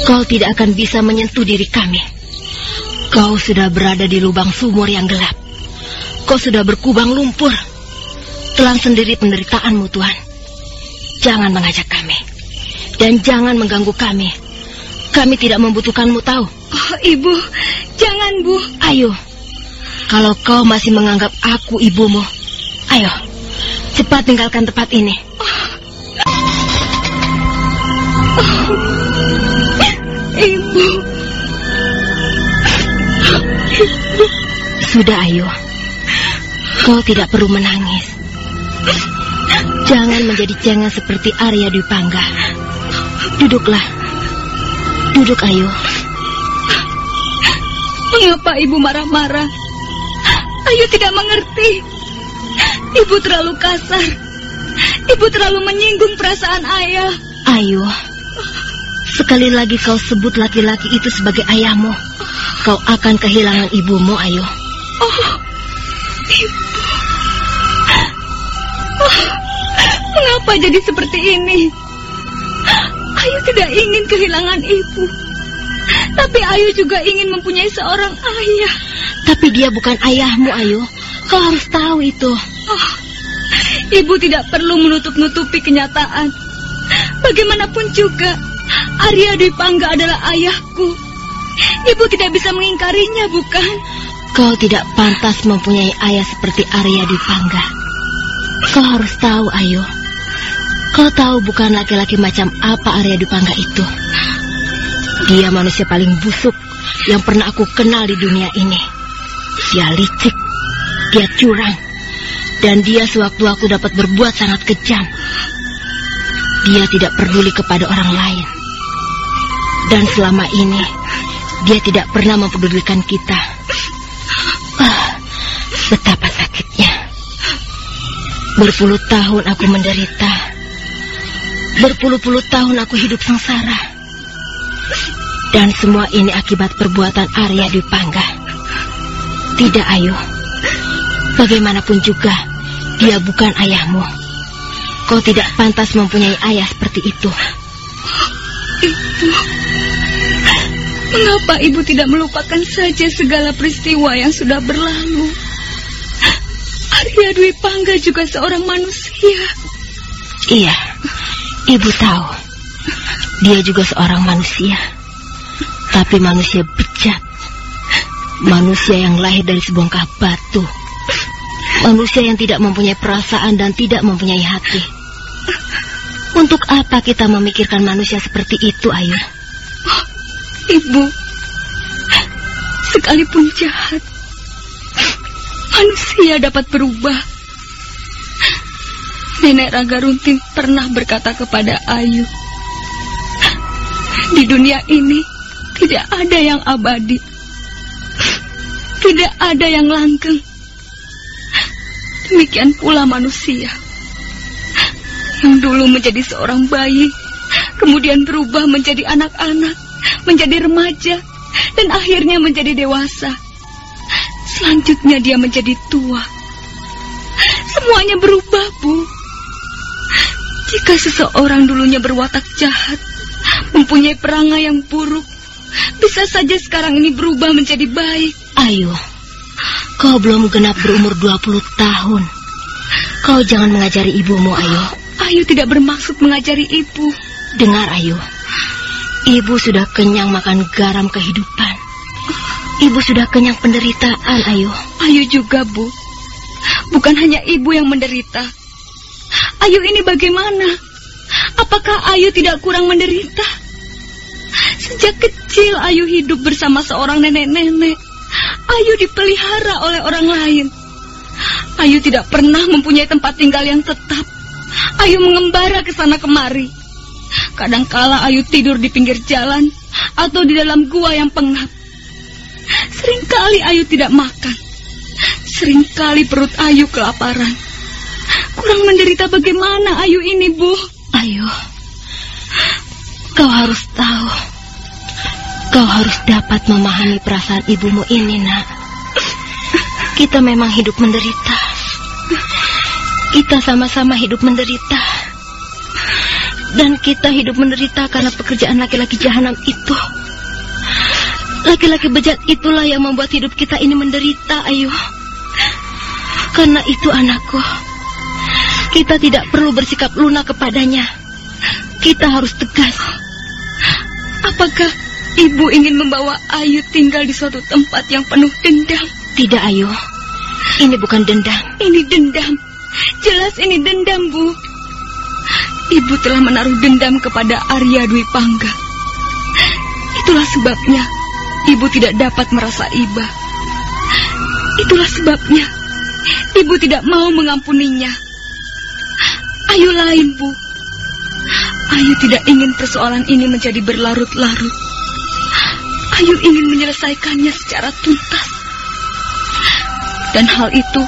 Kau tidak akan bisa menyentuh diri kami. Kau sudah berada di lubang sumur yang gelap. Kau sudah berkubang lumpur. Telan sendiri penderitaanmu, Tuhan. Jangan mengajak kami. Dan jangan mengganggu kami. Kami tidak membutuhkanmu tahu. Oh, Ibu, jangan, Bu. Ayo. Kalau kau masih menganggap aku ibumu, ayo. Cepat tinggalkan tempat ini. Ibu. Sudah, ayo. Kau tidak perlu menangis. Jangan menjadi cengang seperti Arya Dwi Pangga. Duduklah. Duduk, ayo. Mengapa Ibu marah-marah? Ayu tidak mengerti. Ibu terlalu kasar. Ibu terlalu menyinggung perasaan ayah. Ayo. Sekali lagi kau sebut laki-laki itu sebagai ayahmu. Kau akan kehilangan ibumu, ayo. Oh, ibu. Oh, mengapa jadi seperti ini? Ayu tidak ingin kehilangan ibu. Tapi Ayu juga ingin mempunyai seorang ayah. Tapi dia bukan ayahmu, Ayu. Kau harus tahu itu. Oh, ibu tidak perlu menutup-nutupi kenyataan. Bagaimanapun juga, Arya Dwi Pangga adalah ayahku. Ibu tidak bisa mengingkarinya, bukan? Kau tidak pantas mempunyai ayah seperti Arya Dwi Pangga. Kau harus tahu, Ayu. Kau tahu bukan laki-laki macam apa Arya Dwi Pangga itu. Dia manusia paling busuk yang pernah aku kenal di dunia ini. Dia licik, dia curang, dan dia sewaktu-waktu dapat berbuat sangat kejam. Dia tidak peduli kepada orang lain. Dan selama ini, dia tidak pernah mempedulikan kita. Ah, betapa sakitnya. Berpuluh tahun aku menderita. Berpuluh-puluh tahun aku hidup sengsara. Dan semua ini akibat perbuatan Arya Dwi Pangga. Tidak, Ayu. Bagaimanapun juga, dia bukan ayahmu. Kau tidak pantas mempunyai ayah seperti itu. Ibu, mengapa ibu tidak melupakan saja segala peristiwa yang sudah berlalu? Arya Dwi Pangga juga seorang manusia. Iya, ibu tahu. Dia juga seorang manusia. Tapi manusia bejat. Manusia yang lahir dari sebongkah batu. Manusia yang tidak mempunyai perasaan dan tidak mempunyai hati. Untuk apa kita memikirkan manusia seperti itu, Ayu? Oh, ibu, sekalipun jahat, manusia dapat berubah. Nenek Raga Runting pernah berkata kepada Ayu, di dunia ini tidak ada yang abadi, tidak ada yang langgeng. Demikian pula manusia yang dulu menjadi seorang bayi, kemudian berubah menjadi anak-anak, menjadi remaja, dan akhirnya menjadi dewasa. Selanjutnya dia menjadi tua. Semuanya berubah, Bu. Jika seseorang dulunya berwatak jahat, mempunyai perangai yang buruk, bisa saja sekarang ini berubah menjadi baik. Ayo, kau belum genap berumur 20 tahun. Kau jangan mengajari ibumu, Ayo. Ayu tidak bermaksud mengajari ibu. Dengar, Ayu. Ibu sudah kenyang makan garam kehidupan. Ibu sudah kenyang penderitaan, Ayu. Ayu juga, Bu. Bukan hanya ibu yang menderita. Ayu ini bagaimana? Apakah Ayu tidak kurang menderita? Sejak kecil Ayu hidup bersama seorang nenek-nenek. Ayu dipelihara oleh orang lain. Ayu tidak pernah mempunyai tempat tinggal yang tetap. Ayu mengembara ke sana kemari. Kadangkala Ayu tidur di pinggir jalan atau di dalam gua yang pengap. Seringkali Ayu tidak makan. Seringkali perut Ayu kelaparan. Kurang menderita bagaimana Ayu ini, Bu? Ayu, kau harus tahu. Kau harus dapat memahami perasaan ibumu ini, nak. Kita memang hidup menderita. Kita sama-sama hidup menderita. Dan kita hidup menderita karena pekerjaan laki-laki jahanam itu. Laki-laki bejat itulah yang membuat hidup kita ini menderita, ayo. Karena itu anakku, kita tidak perlu bersikap lunak kepadanya. Kita harus tegas. Apakah ibu ingin membawa Ayu tinggal di suatu tempat yang penuh dendam? Tidak, Ayu. Ini bukan dendam. Ini dendam. Jelas ini dendam, Bu. Ibu telah menaruh dendam kepada Arya Dwi Pangga. Itulah sebabnya ibu tidak dapat merasa iba. Itulah sebabnya ibu tidak mau mengampuninya. Ayu lain, Bu. Ayu tidak ingin persoalan ini menjadi berlarut-larut. Ayu ingin menyelesaikannya secara tuntas. Dan hal itu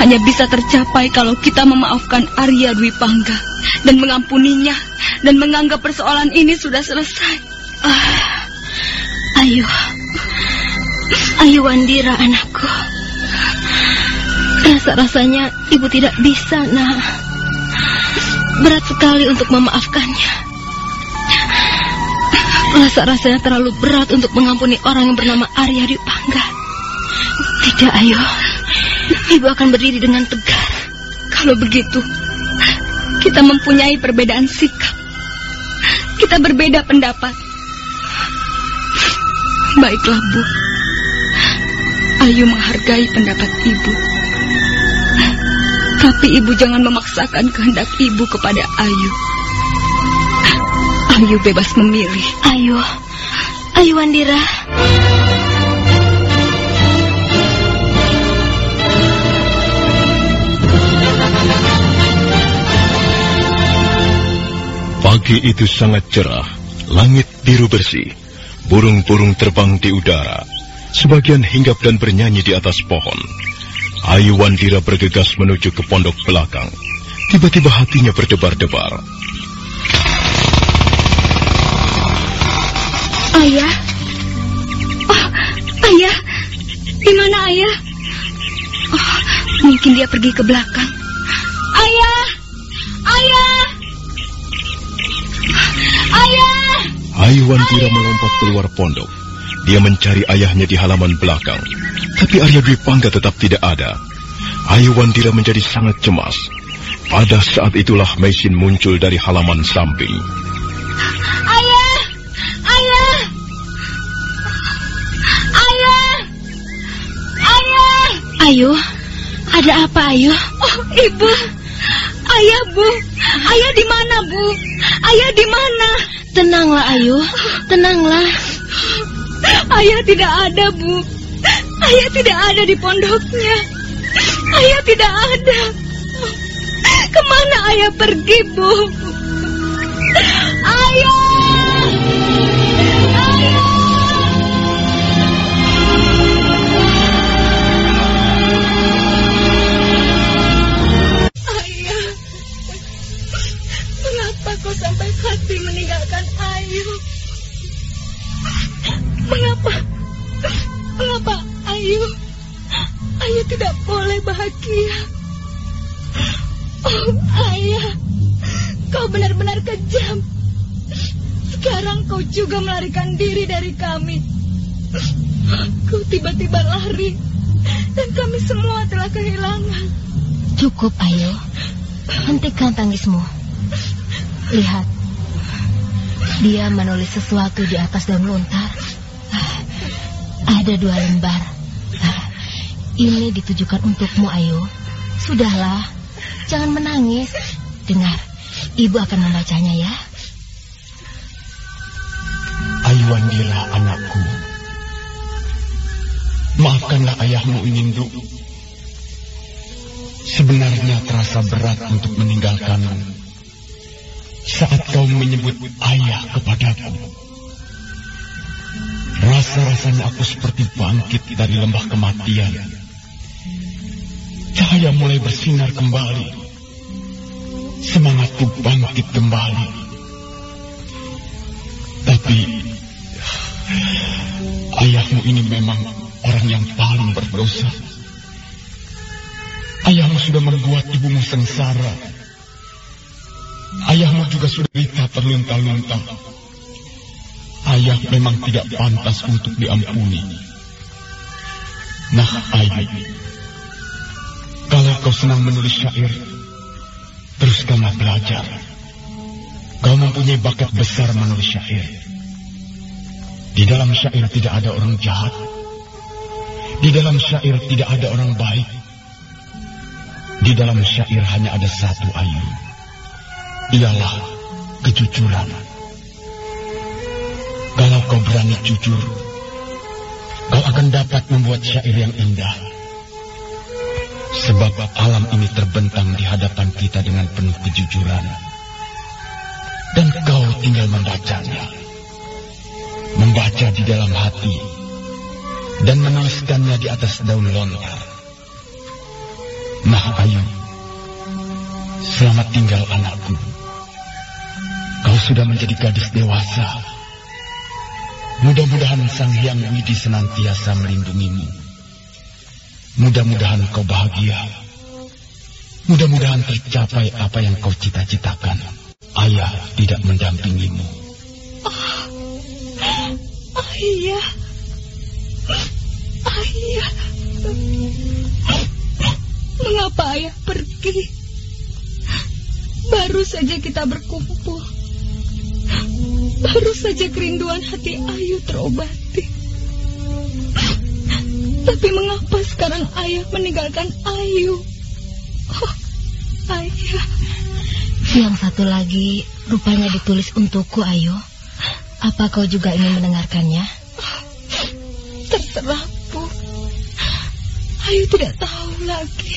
hanya bisa tercapai kalau kita memaafkan Arya Dwi Pangga dan mengampuninya dan menganggap persoalan ini sudah selesai. Ah, ayo, ayo Wandira anakku. Rasa-rasanya ibu tidak bisa, nak. Berat sekali untuk memaafkannya. Rasa-rasanya terlalu berat untuk mengampuni orang yang bernama Arya Dwi Pangga. Tidak, ayo. Ibu akan berdiri dengan tegar. Kalau begitu, kita mempunyai perbedaan sikap. Kita berbeda pendapat. Baiklah, Bu. Ayu menghargai pendapat Ibu. Tapi Ibu jangan memaksakan kehendak Ibu kepada Ayu. Ayu bebas memilih. Ayo, ayo Wandira. Pagi itu sangat cerah, langit biru bersih, burung-burung terbang di udara, sebagian hinggap dan bernyanyi di atas pohon. Ayu Wandira bergegas menuju ke pondok belakang. Tiba-tiba hatinya berdebar-debar. Ayah? Oh, ayah? Di mana ayah? Oh, mungkin dia pergi ke belakang. Ayah! Ayah! Ayah! Ayu Wandira melompat keluar pondok. Dia mencari ayahnya di halaman belakang. Tapi Arya Dwi Pangga tetap tidak ada. Ayu Wandira menjadi sangat cemas. Pada saat itulah Maisin muncul dari halaman samping. Ayo, ada apa Ayu? Oh, Ibu. Ayah, Bu. Ayah di mana, Bu? Ayah di mana? Tenanglah Ayu, tenanglah. Ayah tidak ada, Bu. Ayah tidak ada di pondoknya. Ayah tidak ada. Ke mana ayah pergi, Bu? Ayah! Meninggalkan Ayu? Mengapa? Mengapa Ayu? Ayu tidak boleh bahagia. Oh, ayah, kau benar-benar kejam. Sekarang kau juga melarikan diri dari kami. Kau tiba-tiba lari, dan kami semua telah kehilangan. Cukup Ayu, hentikan tangismu. Lihat, dia menulis sesuatu di atas daun lontar. Ada dua lembar. Ini ditujukan untukmu, Ayu. Sudahlah, jangan menangis. Dengar, ibu akan membacanya ya. Ayu Wandira anakku. Maafkanlah ayahmu Inindu. Sebenarnya terasa berat untuk meninggalkanmu. Saat kau menyebut ayah kepadaku. Rasa-rasanya aku seperti bangkit dari lembah kematian. Cahaya mulai bersinar kembali. Semangatku bangkit kembali. Tapi ayahmu ini memang orang yang paling berdosa. Ayahmu sudah membuat ibumu sengsara. Ayahmu juga sudah kita terlunta-lunta. Ayah memang tidak pantas untuk diampuni. Nah, Ayu, kalau kau senang menulis syair, teruskanlah belajar. Kau mempunyai bakat besar menulis syair. Di dalam syair tidak ada orang jahat. Di dalam syair tidak ada orang baik. Di dalam syair hanya ada satu ayu. Ialah kejujuran. Kalau kau berani jujur, kau akan dapat membuat syair yang indah. Sebab alam ini terbentang di hadapan kita dengan penuh kejujuran. Dan kau tinggal membacanya. Membaca di dalam hati. Dan menuliskannya di atas daun lontar. Nah, Ayu. Selamat tinggal anakku. Kau sudah menjadi gadis dewasa. Mudah-mudahan Sang Hyang Widi senantiasa melindungimu. Mudah-mudahan kau bahagia. Mudah-mudahan tercapai apa yang kau cita-citakan. Ayah tidak mendampingimu. Oh, ayah. Ayah. Mengapa ayah pergi? Baru saja kita berkumpul. Baru saja kerinduan hati Ayu terobati. Tapi mengapa sekarang ayah meninggalkan Ayu? Oh, ayah. Yang satu lagi rupanya ditulis untukku, Ayu. Apa kau juga ingin mendengarkannya? Terserah, Bu. Ayu tidak tahu lagi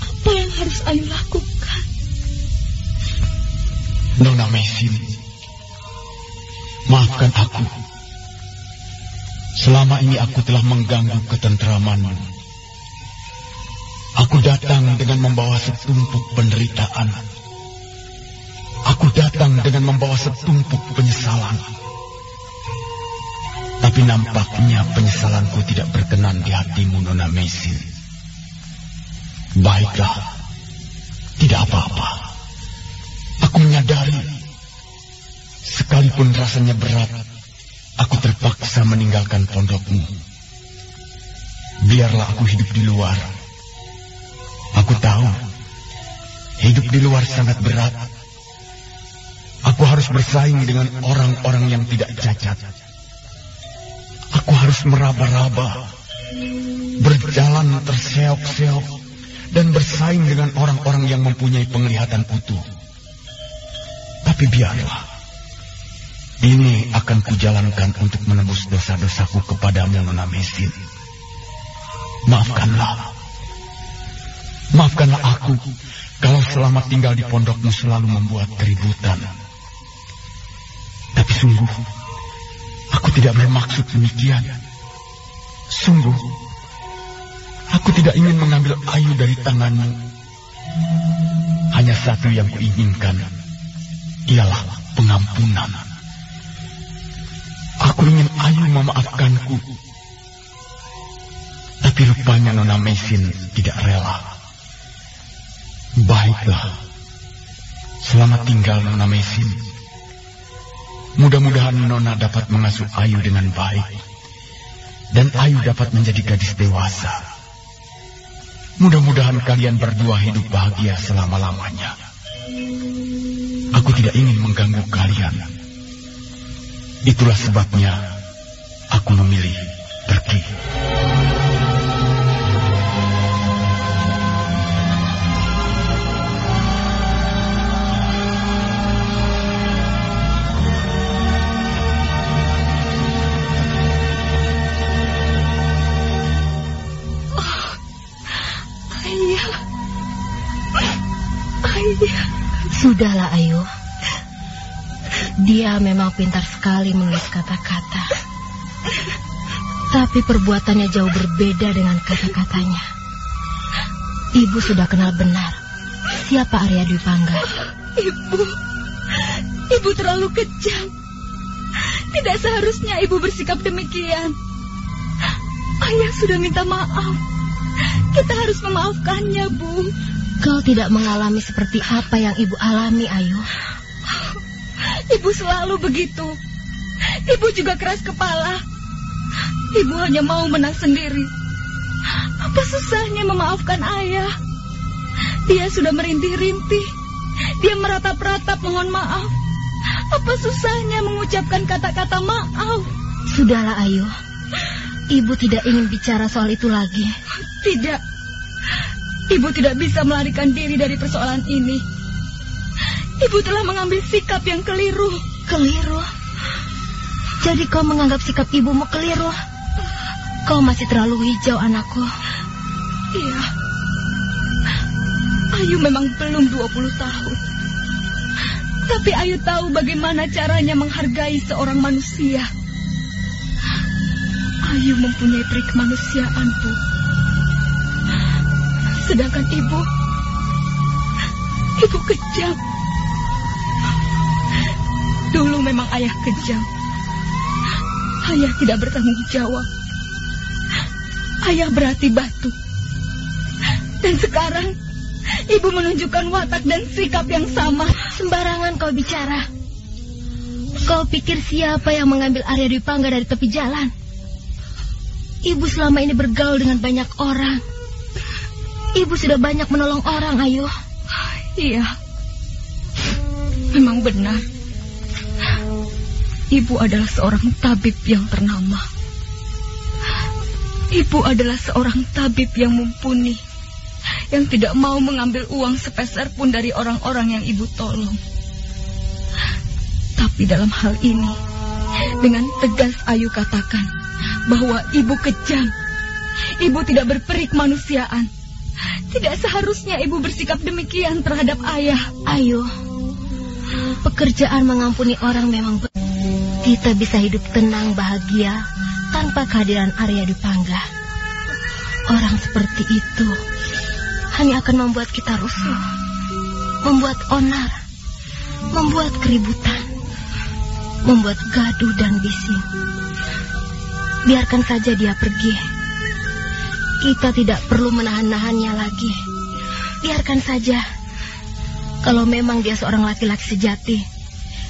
apa yang harus Ayu lakukan. Nona Mesin, maafkan aku. Selama ini aku telah mengganggu ketentramanmu. Aku datang dengan membawa setumpuk penderitaan. Aku datang dengan membawa setumpuk penyesalan. Tapi nampaknya penyesalanku tidak berkenan di hatimu, Nona Mesin. Baiklah, tidak apa-apa. Aku menyadari, sekalipun rasanya berat, aku terpaksa meninggalkan pondokmu. Biarlah aku hidup di luar. Aku tahu, hidup di luar sangat berat. Aku harus bersaing dengan orang-orang yang tidak cacat. Aku harus meraba-raba, berjalan terseok-seok, dan bersaing dengan orang-orang yang mempunyai penglihatan utuh. Tapi biarlah, ini akan kujalankan untuk menebus dosa-dosaku kepadamu, Nona Mesin. Maafkanlah. Maafkanlah aku kalau selama tinggal di pondokmu selalu membuat keributan. Tapi sungguh, aku tidak bermaksud demikian. Sungguh, aku tidak ingin mengambil ayu dari tanganmu. Hanya satu yang kuinginkan, ialah pengampunan. Aku ingin ayu memaafkanku. Tapi rupanya Nona Mesin tidak rela. Baiklah. Selamat tinggal Nona Mesin. Mudah-mudahan Nona dapat mengasuh Ayu dengan baik. Dan Ayu dapat menjadi gadis dewasa. Mudah-mudahan kalian berdua hidup bahagia selama-lamanya. Aku tidak ingin mengganggu kalian. Itulah sebabnya aku memilih pergi. Sudahlah, Ayu. Dia memang pintar sekali menulis kata-kata. Tapi perbuatannya jauh berbeda dengan kata-katanya. Ibu sudah kenal benar siapa Arya Dwi Pangga. Ibu, ibu terlalu kejam. Tidak seharusnya ibu bersikap demikian. Ayah sudah minta maaf. Kita harus memaafkannya, Bu. Kau tidak mengalami seperti apa yang ibu alami, Ayu. Ibu selalu begitu. Ibu juga keras kepala. Ibu hanya mau menang sendiri. Apa susahnya memaafkan ayah? Dia sudah merintih-rintih. Dia meratap-ratap mohon maaf. Apa susahnya mengucapkan kata-kata maaf? Sudahlah, Ayu. Ibu tidak ingin bicara soal itu lagi. Tidak. Ibu tidak bisa melarikan diri dari persoalan ini. Ibu telah mengambil sikap yang keliru. Keliru? Jadi kau menganggap sikap ibumu keliru? Kau masih terlalu hijau, anakku. Iya. Ayu memang belum 20 tahun. Tapi Ayu tahu bagaimana caranya menghargai seorang manusia. Ayu mempunyai trik kemanusiaan, Bu. Sedangkan ibu, ibu kejam. Dulu memang ayah kejam. Ayah tidak bertanggung jawab. Ayah berarti batu. Dan sekarang, ibu menunjukkan watak dan sikap yang sama. Sembarangan kau bicara. Kau pikir siapa yang mengambil Arya Dwi Pangga dari tepi jalan? Ibu selama ini bergaul dengan banyak orang. Ibu sudah banyak menolong orang, Ayu. Iya. Memang benar. Ibu adalah seorang tabib yang ternama. Ibu adalah seorang tabib yang mumpuni. Yang tidak mau mengambil uang sepeser pun dari orang-orang yang ibu tolong. Tapi dalam hal ini, dengan tegas Ayu katakan bahwa ibu kejam. Ibu tidak berperik manusiaan. Tidak seharusnya ibu bersikap demikian terhadap ayah. Ayo, pekerjaan mengampuni orang memang ber- kita bisa hidup tenang bahagia tanpa kehadiran Arya Dipangga. Orang seperti itu hanya akan membuat kita rusuh, membuat onar, membuat keributan, membuat gaduh dan bising. Biarkan saja dia pergi. Kita tidak perlu menahan-nahannya lagi. Biarkan saja. Kalau memang dia seorang laki-laki sejati,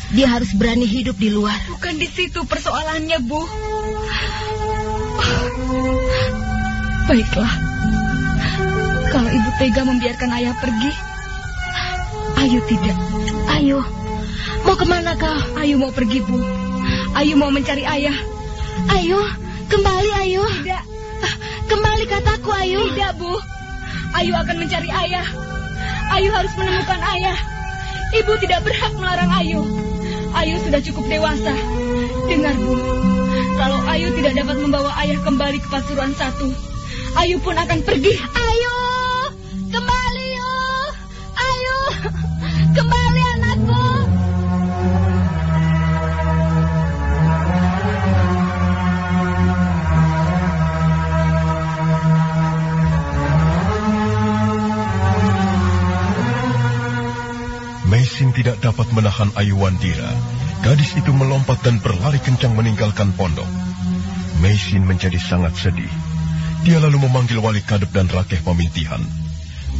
dia harus berani hidup di luar. Bukan di situ persoalannya, Bu. Baiklah. Kalau ibu tega membiarkan ayah pergi, Ayu tidak. Ayo, mau ke mana kau? Ayu mau pergi, Bu. Ayu mau mencari ayah. Ayo, kembali Ayo. Tidak. Kembali kataku Ayo. Tidak, Bu. Ayu akan mencari ayah. Ayu harus menemukan ayah. Ibu tidak berhak melarang Ayu. Ayu sudah cukup dewasa. Dengar, Bu. Kalau Ayu tidak dapat membawa ayah kembali ke Pasuruan satu, Ayu pun akan pergi. Ayo, kembali yo. Ayo, kembali tidak dapat menahan Ayu Wandira. Gadis itu melompat dan berlari kencang meninggalkan pondok. Mesin menjadi sangat sedih. Dia lalu memanggil wali kadep dan rakeh pemintihan.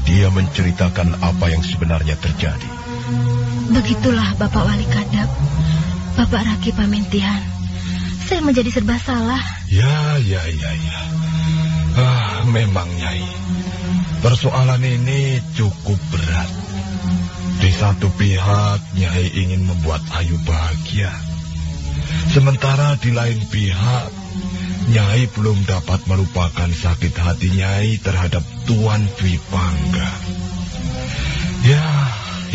Dia menceritakan apa yang sebenarnya terjadi. Begitulah Bapak Wali Kadap, Bapak Raki Pamintihan. Saya menjadi serba salah. Ya, ya, ya, ya. Ah, memang Nyai. Persoalan ini cukup berat. Di satu pihak, Nyai ingin membuat Ayu bahagia. Sementara di lain pihak, Nyai belum dapat melupakan sakit hati Nyai terhadap Tuan Dwi Pangga. Ya,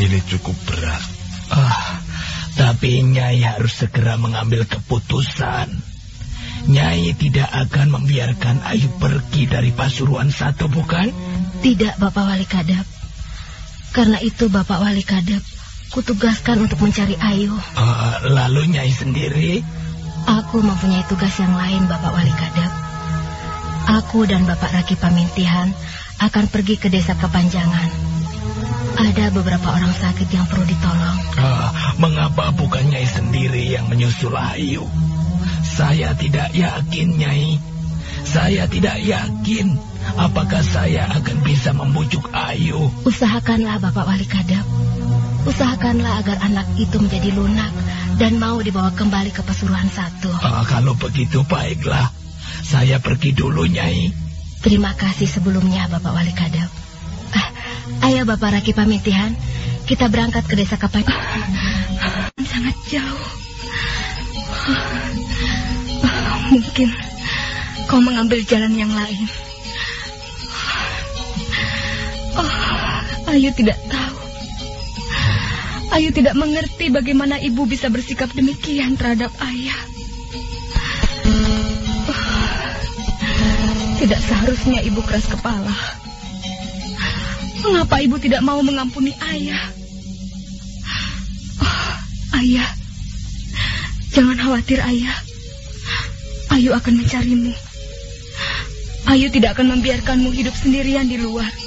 ini cukup berat. Ah, tapi Nyai harus segera mengambil keputusan. Nyai tidak akan membiarkan Ayu pergi dari Pasuruan satu, bukan? Tidak, Bapak Wali Kadap. Karena itu Bapak Wali Kadap, kutugaskan untuk mencari Ayu. Ah, lalu Nyai sendiri? Aku mempunyai tugas yang lain, Bapak Wali Kadap. Aku dan Bapak Raki Pamintihan akan pergi ke desa Kepanjangan. Ada beberapa orang sakit yang perlu ditolong. Ah, mengapa bukan Nyai sendiri yang menyusul Ayu? Saya tidak yakin, Nyai. Saya tidak yakin apakah saya akan bisa membujuk Ayu. Usahakanlah Bapak Wali Kadap. Usahakanlah agar anak itu menjadi lunak dan mau dibawa kembali ke Pasuruan satu. Ah, kalau begitu baiklah. Saya pergi dulu, Nyai. Terima kasih sebelumnya, Bapak Wali Kadep. Ah, ayo, Bapak Raki Pamitihan. Kita berangkat ke desa Kapan. Sangat jauh. Mungkin kau mengambil jalan yang lain. Ayu tidak tahu. Ayu tidak mengerti bagaimana ibu bisa bersikap demikian terhadap ayah. Tidak seharusnya ibu keras kepala. Mengapa ibu tidak mau mengampuni ayah? Oh, ayah, jangan khawatir ayah. Ayu akan mencarimu. Ayu tidak akan membiarkanmu hidup sendirian di luar.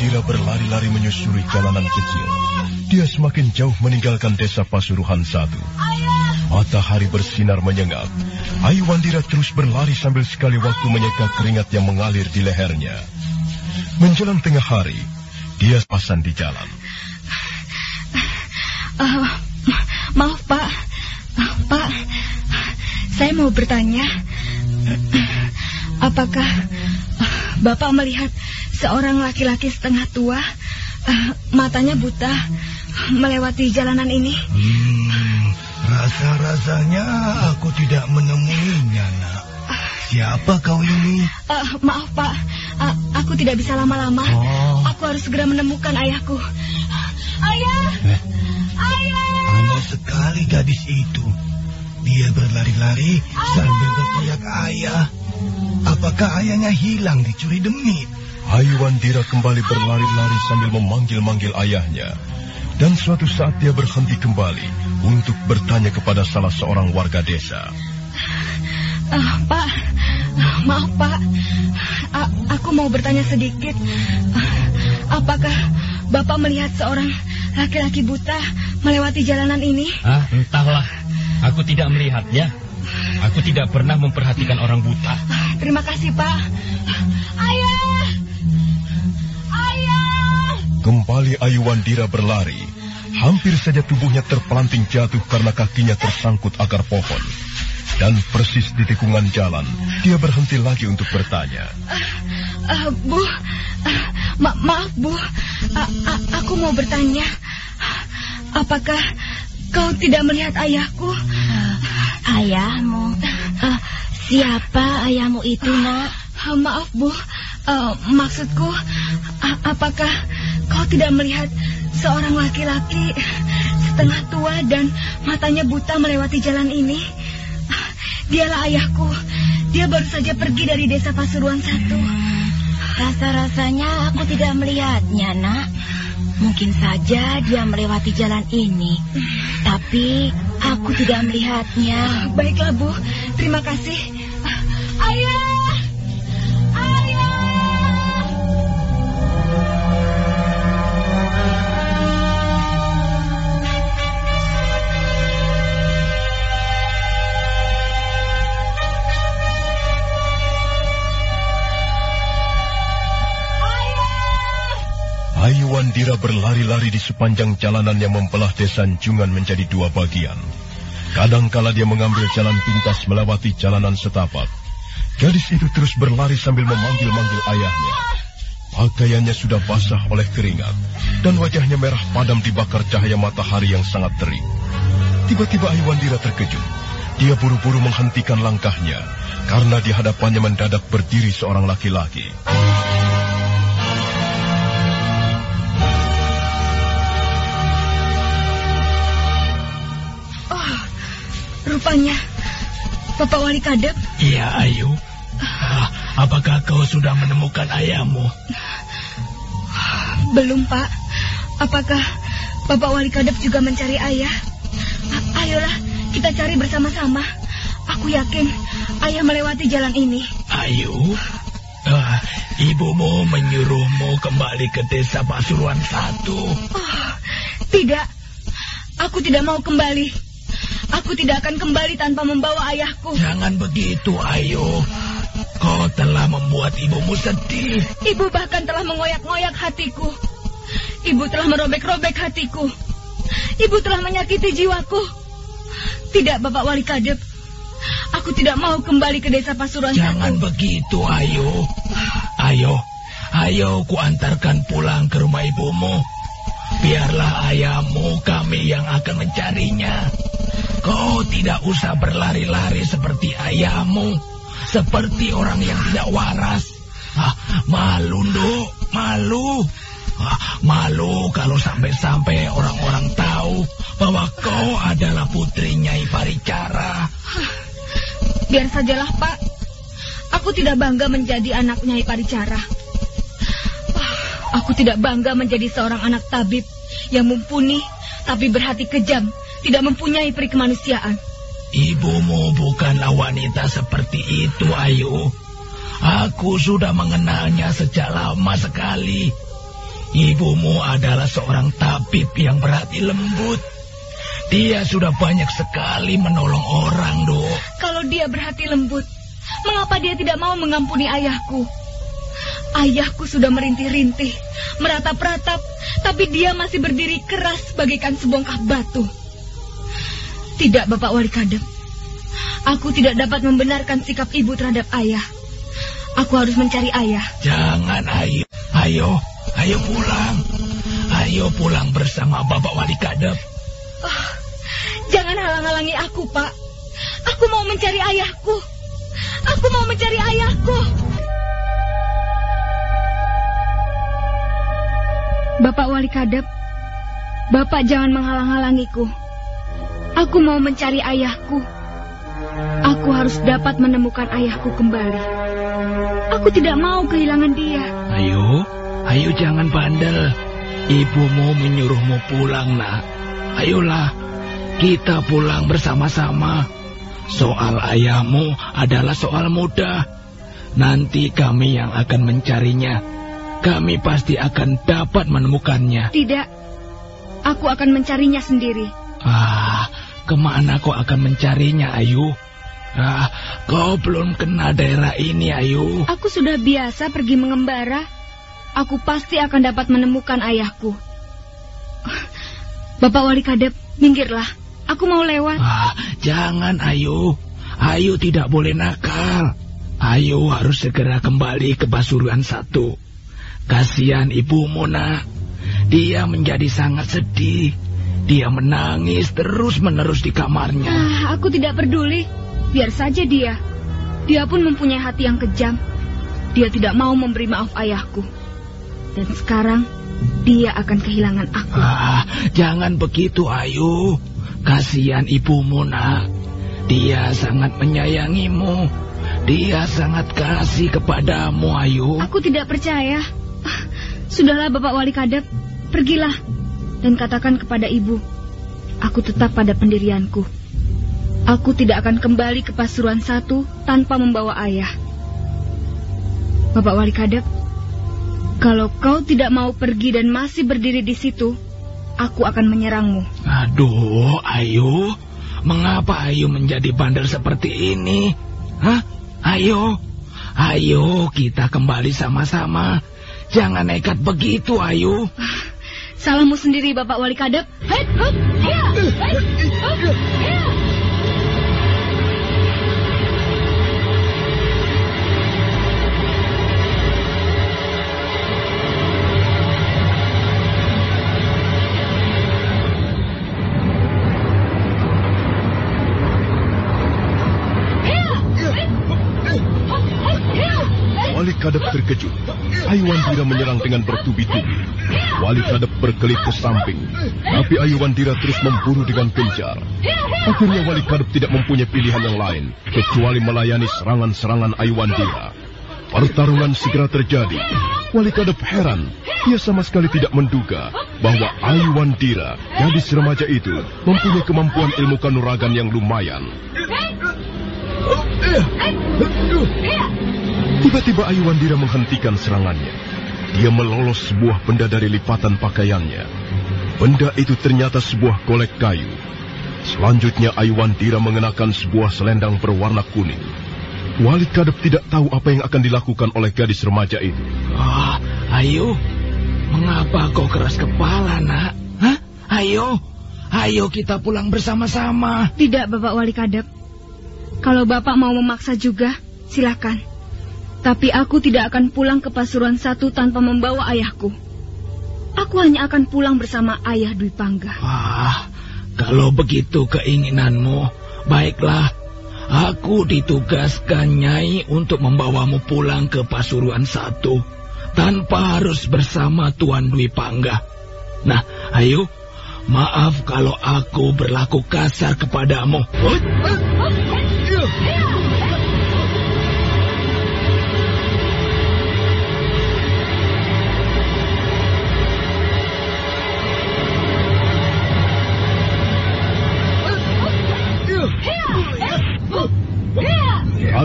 Ayu Wandira berlari-lari menyusuri jalanan kecil. Dia semakin jauh meninggalkan desa Pasuruhan satu. Matahari bersinar menyengat. Ayu Wandira terus berlari sambil sekali waktu menyeka keringat yang mengalir di lehernya. Menjelang tengah hari, dia pasan di jalan. Ma- maaf Pak, Ah, Pak, saya mau bertanya, apakah ah, Bapak melihat seorang laki-laki setengah tua, ah, matanya buta, melewati jalanan ini? Hmm, rasa-rasanya aku tidak menemuinya, nak. Siapa kau ini? Ah, maaf Pak, Ah, aku tidak bisa lama-lama. Oh. Aku harus segera menemukan ayahku. Ayah, Eh, ayah. aneh sekali gadis itu. Dia berlari-lari sambil berteriak ayah. Apakah ayahnya hilang dicuri demit? Ayu Wandira kembali berlari-lari sambil memanggil-manggil ayahnya. Dan suatu saat dia berhenti kembali untuk bertanya kepada salah seorang warga desa. Ah, Pak, maaf Pak, A- aku mau bertanya sedikit. Ah, Apakah Bapak melihat seorang laki-laki buta melewati jalanan ini? Ah, entahlah. Aku tidak melihatnya. Aku tidak pernah memperhatikan orang buta. Ah, Terima kasih Pak. Ayah. Kembali Ayu Wandira berlari. Hampir saja tubuhnya terpelanting jatuh karena kakinya tersangkut akar pohon. Dan persis di tikungan jalan, dia berhenti lagi untuk bertanya. Ah, bu, ah, ma- maaf Bu, A- a- aku mau bertanya. Apakah kau tidak melihat ayahku? Ayahmu. Ah, siapa ayahmu itu, nak? Ah, Maaf Bu, Eh, maksudku, a- apakah kau tidak melihat seorang laki-laki setengah tua dan matanya buta melewati jalan ini? Ah, Dialah ayahku. Dia baru saja pergi dari desa Pasuruan satu. Rasa-rasanya aku tidak melihatnya, nak. Mungkin saja dia melewati jalan ini. Tapi aku tidak melihatnya. Baiklah Bu, terima kasih. Ah! Ayah! Ayu Wandira berlari-lari di sepanjang jalanan yang membelah desa Jungan menjadi dua bagian. Kadangkala dia mengambil jalan pintas melewati jalanan setapak. Gadis itu terus berlari sambil memanggil-manggil ayahnya. Pakaiannya sudah basah oleh keringat, dan wajahnya merah padam dibakar cahaya matahari yang sangat terik. Tiba-tiba Ayu Wandira terkejut. Dia buru-buru menghentikan langkahnya, karena di hadapannya mendadak berdiri seorang laki-laki. Rupanya Bapak Wali Kadep. Iya, Ayu. Ah, apakah kau sudah menemukan ayahmu? Belum, Pak. Apakah Bapak Wali Kadep juga mencari ayah. Ayolah, kita cari bersama-sama. Aku yakin ayah melewati jalan ini. Ayo. Ah, ibumu menyuruhmu kembali ke desa Pasuruan satu. Oh, tidak, aku tidak mau kembali. Aku tidak akan kembali tanpa membawa ayahku. Jangan begitu, Ayo. Kau telah membuat ibumu sedih. Ibu bahkan telah mengoyak-ngoyak hatiku. Ibu telah merobek-robek hatiku. Ibu telah menyakiti jiwaku. Tidak, Bapak Wali Kadep. Aku tidak mau kembali ke desa Pasuruan Jangan satu. begitu, Ayo. Ayo, ayo ku antarkan pulang ke rumah ibumu. Biarlah ayahmu kami yang akan mencarinya. Kau tidak usah berlari-lari seperti ayahmu. Seperti orang yang tidak waras. Ah, malu, Nduk. Malu. Ah, malu kalau sampai-sampai orang-orang tahu bahwa kau adalah putri Nyai Paricara. Biar sajalah, Pak. Aku tidak bangga menjadi anak Nyai Paricara. Ah, Aku tidak bangga menjadi seorang anak tabib yang mumpuni tapi berhati kejam, tidak mempunyai peri kemanusiaan. Ibumu bukanlah wanita seperti itu, Ayu. Aku sudah mengenalnya sejak lama sekali. Ibumu adalah seorang tabib yang berhati lembut. Dia sudah banyak sekali menolong orang, Dok. Kalau dia berhati lembut, mengapa dia tidak mau mengampuni ayahku? Ayahku sudah merintih-rintih, meratap-ratap, tapi dia masih berdiri keras bagaikan sebongkah batu. Tidak, Bapak Wali Kadep. Aku tidak dapat membenarkan sikap ibu terhadap ayah. Aku harus mencari ayah. Jangan, Ayu. Ayo, ayo pulang. Ayo pulang bersama Bapak Wali Kadep. Ah, jangan halang-halangi aku, Pak. Aku mau mencari ayahku. Aku mau mencari ayahku. Bapak Wali Kadep, Bapak jangan menghalang-halangiku. Aku mau mencari ayahku. Aku harus dapat menemukan ayahku kembali. Aku tidak mau kehilangan dia. Ayo, ayo jangan bandel. Ibumu menyuruhmu pulang, nak. Ayolah, kita pulang bersama-sama. Soal ayahmu adalah soal mudah. Nanti kami yang akan mencarinya. Kami pasti akan dapat menemukannya. Tidak, aku akan mencarinya sendiri. Ah, ke mana kau akan mencarinya, Ayu? Ah, kau belum kenal daerah ini, Ayu. Aku sudah biasa pergi mengembara. Aku pasti akan dapat menemukan ayahku. Bapak Wali Kadep, minggirlah. Aku mau lewat. Ah, jangan, Ayu. Ayu tidak boleh nakal. Ayu harus segera kembali ke Pasuruan satu. Kasihan ibumu, nak. Dia menjadi sangat sedih. Dia menangis terus-menerus di kamarnya. Ah, aku tidak peduli. Biar saja dia. Dia pun mempunyai hati yang kejam. Dia tidak mau memberi maaf ayahku. Dan sekarang dia akan kehilangan aku. Ah, jangan begitu, Ayu. Kasihan ibumu, nak. Dia sangat menyayangimu. Dia sangat kasih kepadamu, Ayu. Aku tidak percaya. Ah, Sudahlah Bapak Wali Kadep, pergilah dan katakan kepada ibu, aku tetap pada pendirianku. Aku tidak akan kembali ke Pasuruan satu tanpa membawa ayah. Bapak Wali Kadep, kalau kau tidak mau pergi dan masih berdiri di situ, aku akan menyerangmu. Aduh, Ayu. Mengapa Ayu menjadi bandel seperti ini? Hah? Ayo. Ayo, kita kembali sama-sama. Jangan nekat begitu, Ayu. Salahmu sendiri, Bapak Wali Kadep. Hei, hup, ya, hei, hup, ya. Wali Kadep terkejut. Ayuandira menyerang dengan bertubi-tubi. Wali Kadep berkelit ke samping. Tapi Ayuandira terus memburu dengan gencar. Akhirnya Wali Kadep tidak mempunyai pilihan yang lain. Kecuali melayani serangan-serangan Ayuandira. Pertarungan segera terjadi. Wali Kadep heran. Ia sama sekali tidak menduga bahwa Ayu Wandira, gadis remaja itu, mempunyai kemampuan ilmu kanuragan yang lumayan. Tiba-tiba Ayu Wandira menghentikan serangannya. Dia melolos sebuah benda dari lipatan pakaiannya. Benda itu ternyata sebuah golek kayu. Selanjutnya Ayu Wandira mengenakan sebuah selendang berwarna kuning. Wali Kadep tidak tahu apa yang akan dilakukan oleh gadis remaja itu. Oh, ayo. Mengapa kau keras kepala, nak? Hah? Ayo. Ayo kita pulang bersama-sama. Tidak, Bapak Wali Kadep. Kalau Bapak mau memaksa juga, silakan. Tapi aku tidak akan pulang ke Pasuruan satu tanpa membawa ayahku. Aku hanya akan pulang bersama ayah Dwi Pangga. Wah, kalau begitu keinginanmu, baiklah. Aku ditugaskan Nyai untuk membawamu pulang ke Pasuruan satu tanpa harus bersama Tuan Dwi Pangga. Nah, ayo, maaf kalau aku berlaku kasar kepadamu.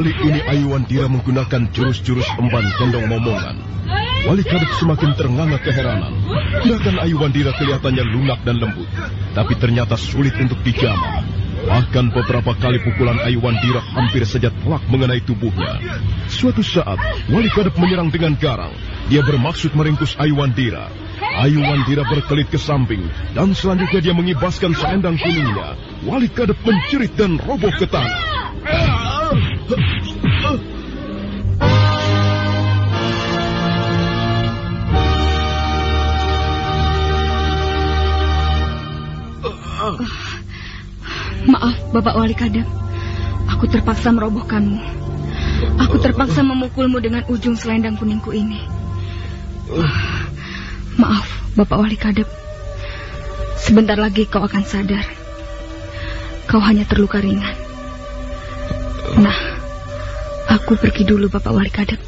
Kali ini Ayu Wandira menggunakan jurus-jurus emban gendong momongan. Wali Kadep semakin ternganga keheranan. Gerakan Ayu Wandira kelihatannya lunak dan lembut, tapi ternyata sulit untuk dijamah. Bahkan beberapa kali pukulan Ayu Wandira hampir saja telak mengenai tubuhnya. Suatu saat, Wali Kadep menyerang dengan garang. Dia bermaksud meringkus Ayu Wandira. Ayu Wandira berkelit ke samping, dan selanjutnya dia mengibaskan selendang kuningnya. Wali Kadep mencerit dan roboh ke tanah. Maaf, Bapak Wali Kadep. Aku terpaksa merobohkanmu. Aku terpaksa memukulmu dengan ujung selendang kuningku ini. Maaf, Bapak Wali Kadep. Sebentar lagi kau akan sadar. Kau hanya terluka ringan. Nah, aku pergi dulu, Bapak Wali Kadep.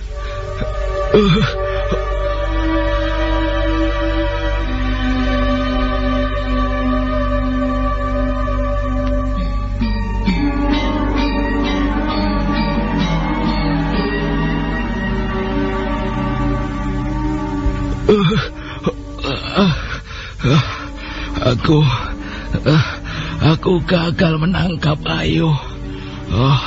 Aku, aku gagal menangkap Ayu. Oh,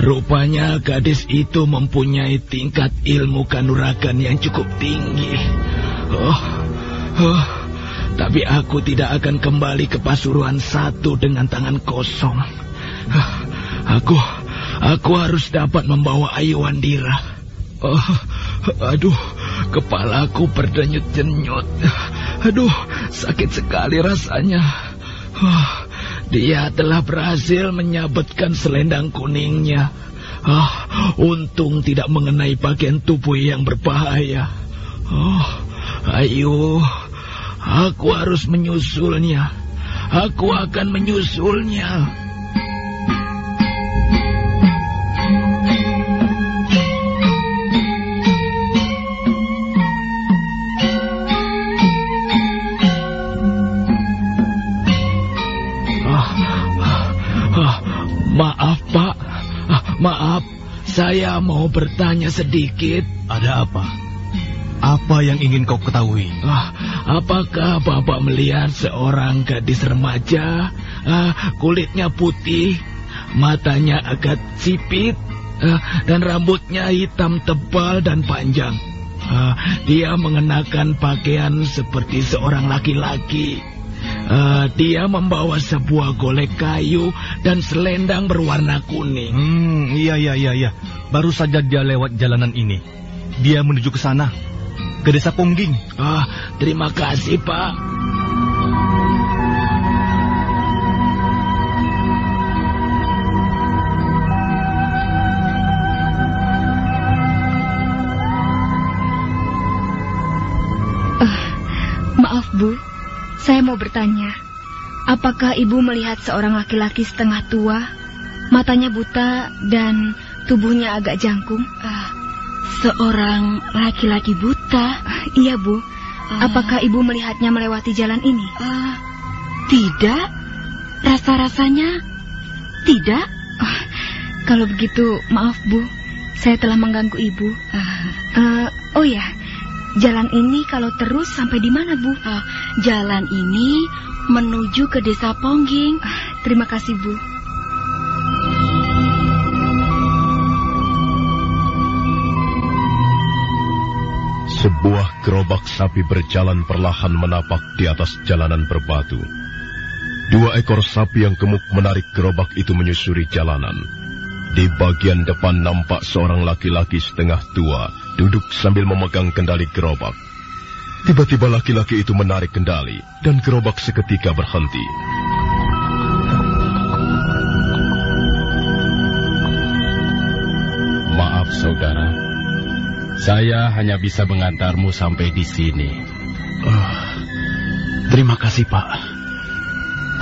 rupanya gadis itu mempunyai tingkat ilmu kanuragan yang cukup tinggi. Oh, oh, tapi aku tidak akan kembali ke Pasuruan satu dengan tangan kosong. Aku, aku harus dapat membawa Ayu Wandira. Oh, aduh, kepalaku berdenyut-denyut. Aduh, sakit sekali rasanya. Oh, dia telah berhasil menyabetkan selendang kuningnya. Ah, untung tidak mengenai bagian tubuh yang berbahaya. Oh, ayo, aku harus menyusulnya. Aku akan menyusulnya. Saya mau bertanya sedikit. Ada apa? Apa yang ingin kau ketahui? Ah, apakah Bapak melihat seorang gadis remaja, ah, kulitnya putih, matanya agak sipit, ah, dan rambutnya hitam tebal dan panjang? Ah, dia mengenakan pakaian seperti seorang laki-laki. Uh, dia membawa sebuah golek kayu dan selendang berwarna kuning. Hmm, iya iya iya iya. Baru saja dia lewat jalanan ini. Dia menuju ke sana, ke desa Pongging. Ah, terima kasih, Pak. Uh, maaf, Bu. Saya mau bertanya, apakah ibu melihat seorang laki-laki setengah tua, matanya buta dan tubuhnya agak jangkung? Ah, Seorang laki-laki buta. Iya, Bu. Apakah Ibu melihatnya melewati jalan ini? Uh, tidak. Rasa-rasanya tidak. Oh, kalau begitu, maaf, Bu. Saya telah mengganggu Ibu. Uh, oh ya, jalan ini kalau terus sampai di mana, Bu? Uh, jalan ini menuju ke desa Pongging. Uh, terima kasih, Bu. Sebuah gerobak sapi berjalan perlahan menapak di atas jalanan berbatu. Dua ekor sapi yang gemuk menarik gerobak itu menyusuri jalanan. Di bagian depan nampak seorang laki-laki setengah tua duduk sambil memegang kendali gerobak. Tiba-tiba laki-laki itu menarik kendali dan gerobak seketika berhenti. Maaf saudara, saya hanya bisa mengantarmu sampai di sini. Oh, terima kasih Pak.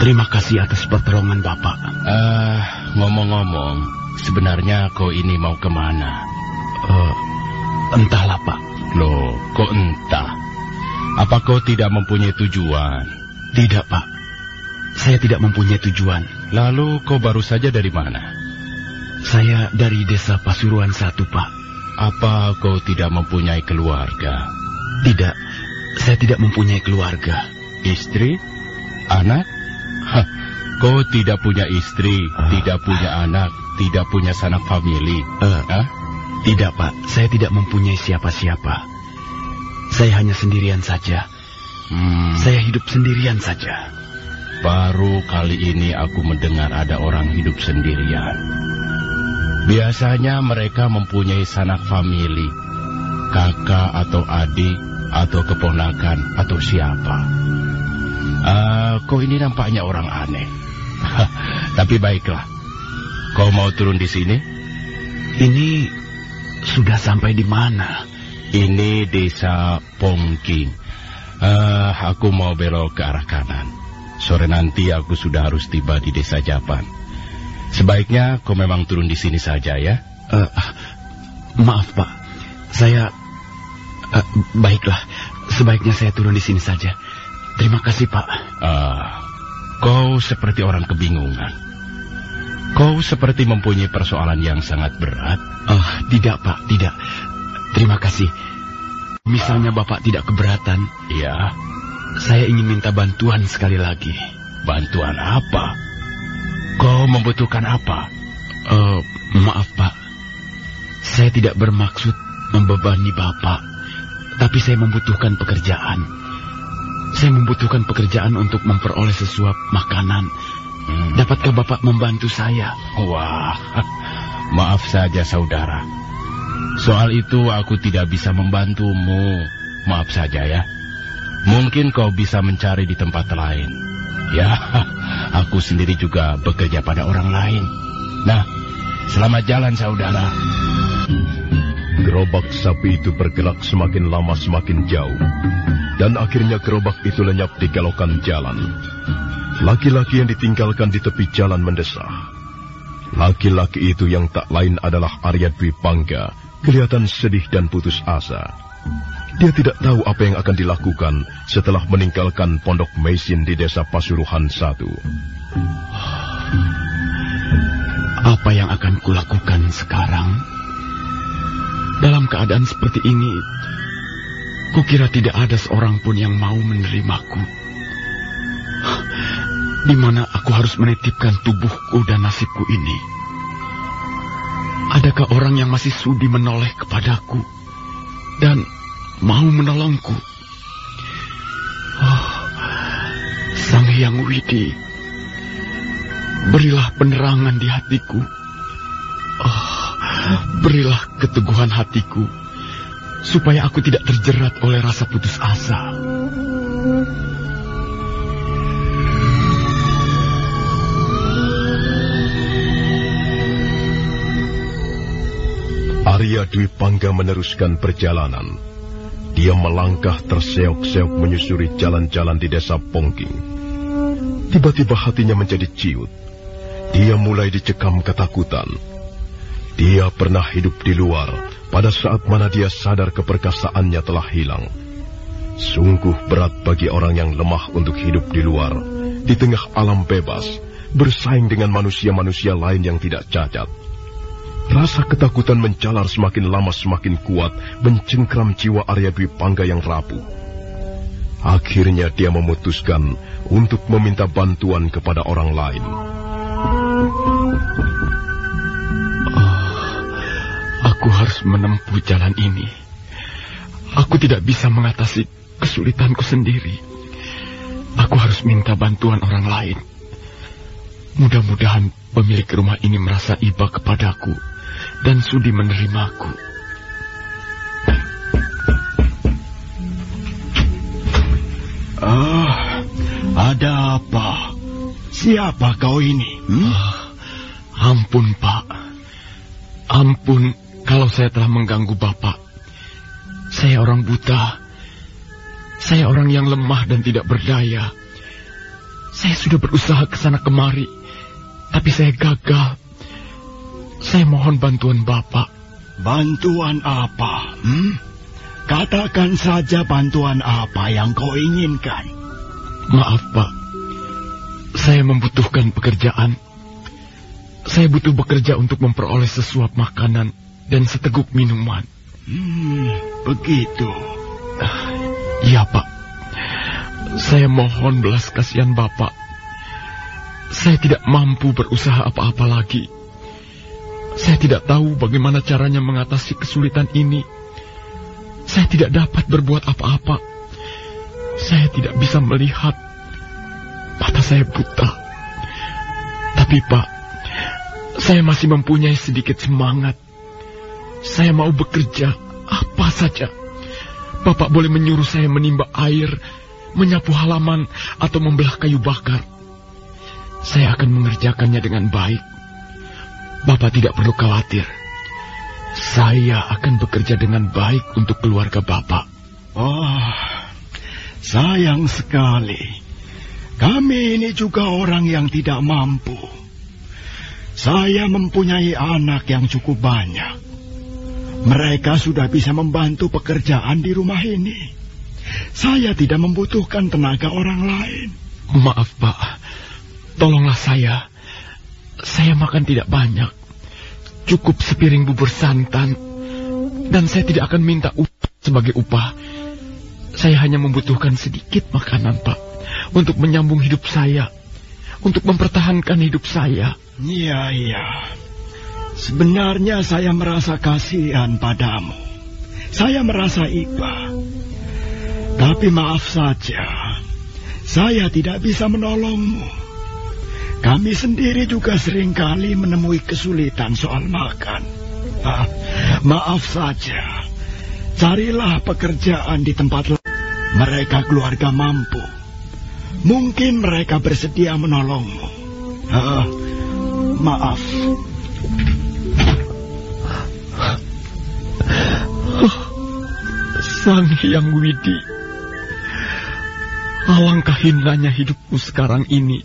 Terima kasih atas pertolongan Bapak. Ah, uh, ngomong-ngomong, sebenarnya kau ini mau ke mana? Uh, entahlah Pak. Loh, kok entah? Apa kau tidak mempunyai tujuan? Tidak Pak, saya tidak mempunyai tujuan. Lalu kau baru saja dari mana? Saya dari desa Pasuruan satu Pak. Apa kau tidak mempunyai keluarga? Tidak, saya tidak mempunyai keluarga. Istri? Anak? Hah, kau tidak punya istri, uh, tidak punya anak, tidak punya sanak famili. Uh, Hah? Tidak, Pak. Saya tidak mempunyai siapa-siapa. Saya hanya sendirian saja. Hmm. Saya hidup sendirian saja. Baru kali ini aku mendengar ada orang hidup sendirian. Biasanya mereka mempunyai sanak famili, kakak atau adik, atau keponakan, atau siapa. Uh, kau ini nampaknya orang aneh. Tapi baiklah, kau mau turun di sini? Ini sudah sampai di mana? Ini desa Pongking. Uh, aku mau belok ke arah kanan. Sore nanti aku sudah harus tiba di desa Japan. Sebaiknya kau memang turun di sini saja ya. Uh, maaf pak, saya uh, baiklah. Sebaiknya saya turun di sini saja. Terima kasih pak. Uh, kau seperti orang kebingungan. Kau seperti mempunyai persoalan yang sangat berat. Oh, tidak pak, tidak. Terima kasih. Misalnya bapak tidak keberatan. Ya. Saya ingin minta bantuan sekali lagi. Bantuan apa? Kau membutuhkan apa? Uh, maaf, Pak. Saya tidak bermaksud membebani Bapak, tapi saya membutuhkan pekerjaan. Saya membutuhkan pekerjaan untuk memperoleh sesuap makanan. Hmm. Dapatkah Bapak membantu saya? Wah, maaf saja saudara. Soal itu aku tidak bisa membantumu. Maaf saja ya. Mungkin kau bisa mencari di tempat lain. Ya, aku sendiri juga bekerja pada orang lain. Nah, selamat jalan saudara. Gerobak sapi itu bergerak semakin lama semakin jauh. Dan akhirnya gerobak itu lenyap di galokan jalan. Laki-laki yang ditinggalkan di tepi jalan mendesah. Laki-laki itu yang tak lain adalah Arya Dwi Pangga, kelihatan sedih dan putus asa. Dia tidak tahu apa yang akan dilakukan setelah meninggalkan pondok mesin di desa Pasuruhan satu. Apa yang akan kulakukan sekarang? Dalam keadaan seperti ini, kukira tidak ada seorang pun yang mau menerimaku. Di mana aku harus menitipkan tubuhku dan nasibku ini? Adakah orang yang masih sudi menoleh kepadaku? Dan mau menolongku. Oh, Sang Hyang Widi, berilah penerangan di hatiku. Oh, berilah keteguhan hatiku, supaya aku tidak terjerat oleh rasa putus asa. Arya Dwi Pangga meneruskan perjalanan. Dia melangkah terseok-seok menyusuri jalan-jalan di desa Pongking. Tiba-tiba hatinya menjadi ciut. Dia mulai dicekam ketakutan. Dia pernah hidup di luar, pada saat mana dia sadar keperkasaannya telah hilang. Sungguh berat bagi orang yang lemah untuk hidup di luar, di tengah alam bebas, bersaing dengan manusia-manusia lain yang tidak cacat. Rasa ketakutan menjalar semakin lama semakin kuat, mencengkram jiwa Arya Dwi Pangga yang rapuh. Akhirnya dia memutuskan untuk meminta bantuan kepada orang lain. Aku harus menempuh jalan ini. Aku tidak bisa mengatasi kesulitanku sendiri. Aku harus minta bantuan orang lain. Mudah-mudahan pemilik rumah ini merasa iba kepadaku dan sudi menerimaku. Ah, ada apa? Siapa kau ini? Hmm? Ah, ampun, Pak. Ampun kalau saya telah mengganggu Bapak. Saya orang buta. Saya orang yang lemah dan tidak berdaya. Saya sudah berusaha ke sana kemari, tapi saya gagal. Saya mohon bantuan Bapak. Bantuan apa? Hmm? Katakan saja bantuan apa yang kau inginkan. Maaf, Pak. Saya membutuhkan pekerjaan. Saya butuh bekerja untuk memperoleh sesuap makanan dan seteguk minuman. Hmm, begitu. Iya, Pak. Saya mohon belas kasihan Bapak. Saya tidak mampu berusaha apa-apa lagi. Saya tidak tahu bagaimana caranya mengatasi kesulitan ini. Saya tidak dapat berbuat apa-apa. Saya tidak bisa melihat. Mata saya buta. Tapi, Pak, saya masih mempunyai sedikit semangat. Saya mau bekerja apa saja. Bapak boleh menyuruh saya menimba air, menyapu halaman, atau membelah kayu bakar. Saya akan mengerjakannya dengan baik. Bapak tidak perlu khawatir. Saya akan bekerja dengan baik untuk keluarga Bapak. Oh, sayang sekali. Kami ini juga orang yang tidak mampu. Saya mempunyai anak yang cukup banyak. Mereka sudah bisa membantu pekerjaan di rumah ini. Saya tidak membutuhkan tenaga orang lain. Maaf, Pak. Tolonglah saya. Saya makan tidak banyak. Cukup sepiring bubur santan. Dan saya tidak akan minta upah sebagai upah. Saya hanya membutuhkan sedikit makanan, Pak. Untuk menyambung hidup saya. Untuk mempertahankan hidup saya. Iya, iya. Sebenarnya saya merasa kasihan padamu. Saya merasa iba. Tapi maaf saja, saya tidak bisa menolongmu. Kami sendiri juga sering kali menemui kesulitan soal makan. Ah, maaf saja, carilah pekerjaan di tempat lain. Mereka keluarga mampu. Mungkin mereka bersedia menolongmu. Ah, maaf. Sang Hyang Widi. Alangkah hinanya hidupku sekarang ini.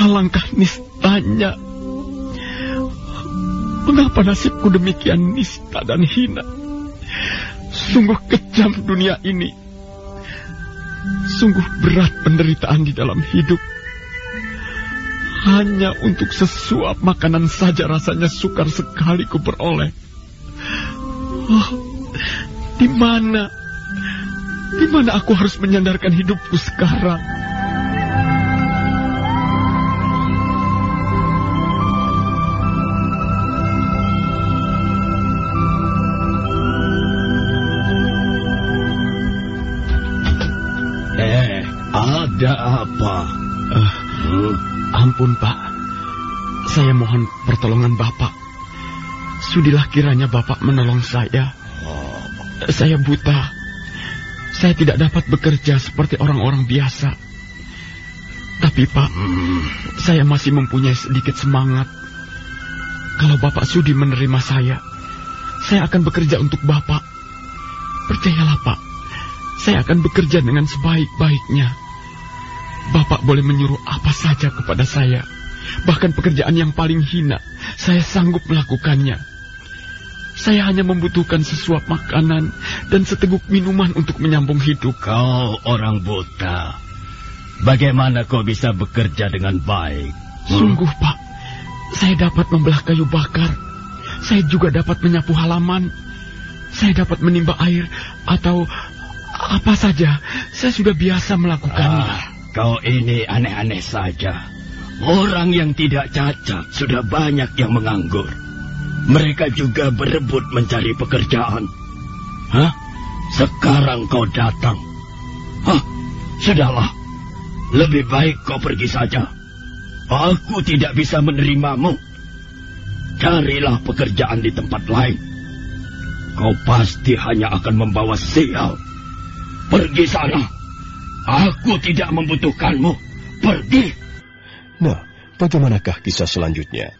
Alangkah nistanya. Mengapa nasibku demikian nista dan hina? Sungguh kejam dunia ini. Sungguh berat penderitaan di dalam hidup. Hanya untuk sesuap makanan saja rasanya sukar sekali ku beroleh. Oh, di mana? Di mana aku harus menyandarkan hidupku sekarang? Eh, ada apa? Uh, hmm? Ampun, Pak. Saya mohon pertolongan Bapak. Sudilah kiranya Bapak menolong saya. Saya buta. Saya tidak dapat bekerja seperti orang-orang biasa. Tapi Pak, hmm. saya masih mempunyai sedikit semangat. Kalau Bapak sudi menerima saya, saya akan bekerja untuk Bapak. Percayalah Pak, saya akan bekerja dengan sebaik-baiknya. Bapak boleh menyuruh apa saja kepada saya. Bahkan pekerjaan yang paling hina, saya sanggup melakukannya. Saya hanya membutuhkan sesuap makanan dan seteguk minuman untuk menyambung hidup. Kau orang buta. Bagaimana kau bisa bekerja dengan baik? Hmm? Sungguh, Pak. Saya dapat membelah kayu bakar. Saya juga dapat menyapu halaman. Saya dapat menimba air atau apa saja. Saya sudah biasa melakukannya. Ah, kau ini aneh-aneh saja. Orang yang tidak cacat sudah banyak yang menganggur. Mereka juga berebut mencari pekerjaan. Hah? Sekarang kau datang. Hah? Sudahlah. Lebih baik kau pergi saja. Aku tidak bisa menerimamu. Carilah pekerjaan di tempat lain. Kau pasti hanya akan membawa sial. Pergi sana. Aku tidak membutuhkanmu. Pergi. Nah, bagaimanakah kisah selanjutnya?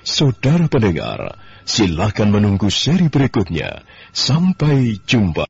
Saudara pendengar, silakan menunggu seri berikutnya. Sampai jumpa.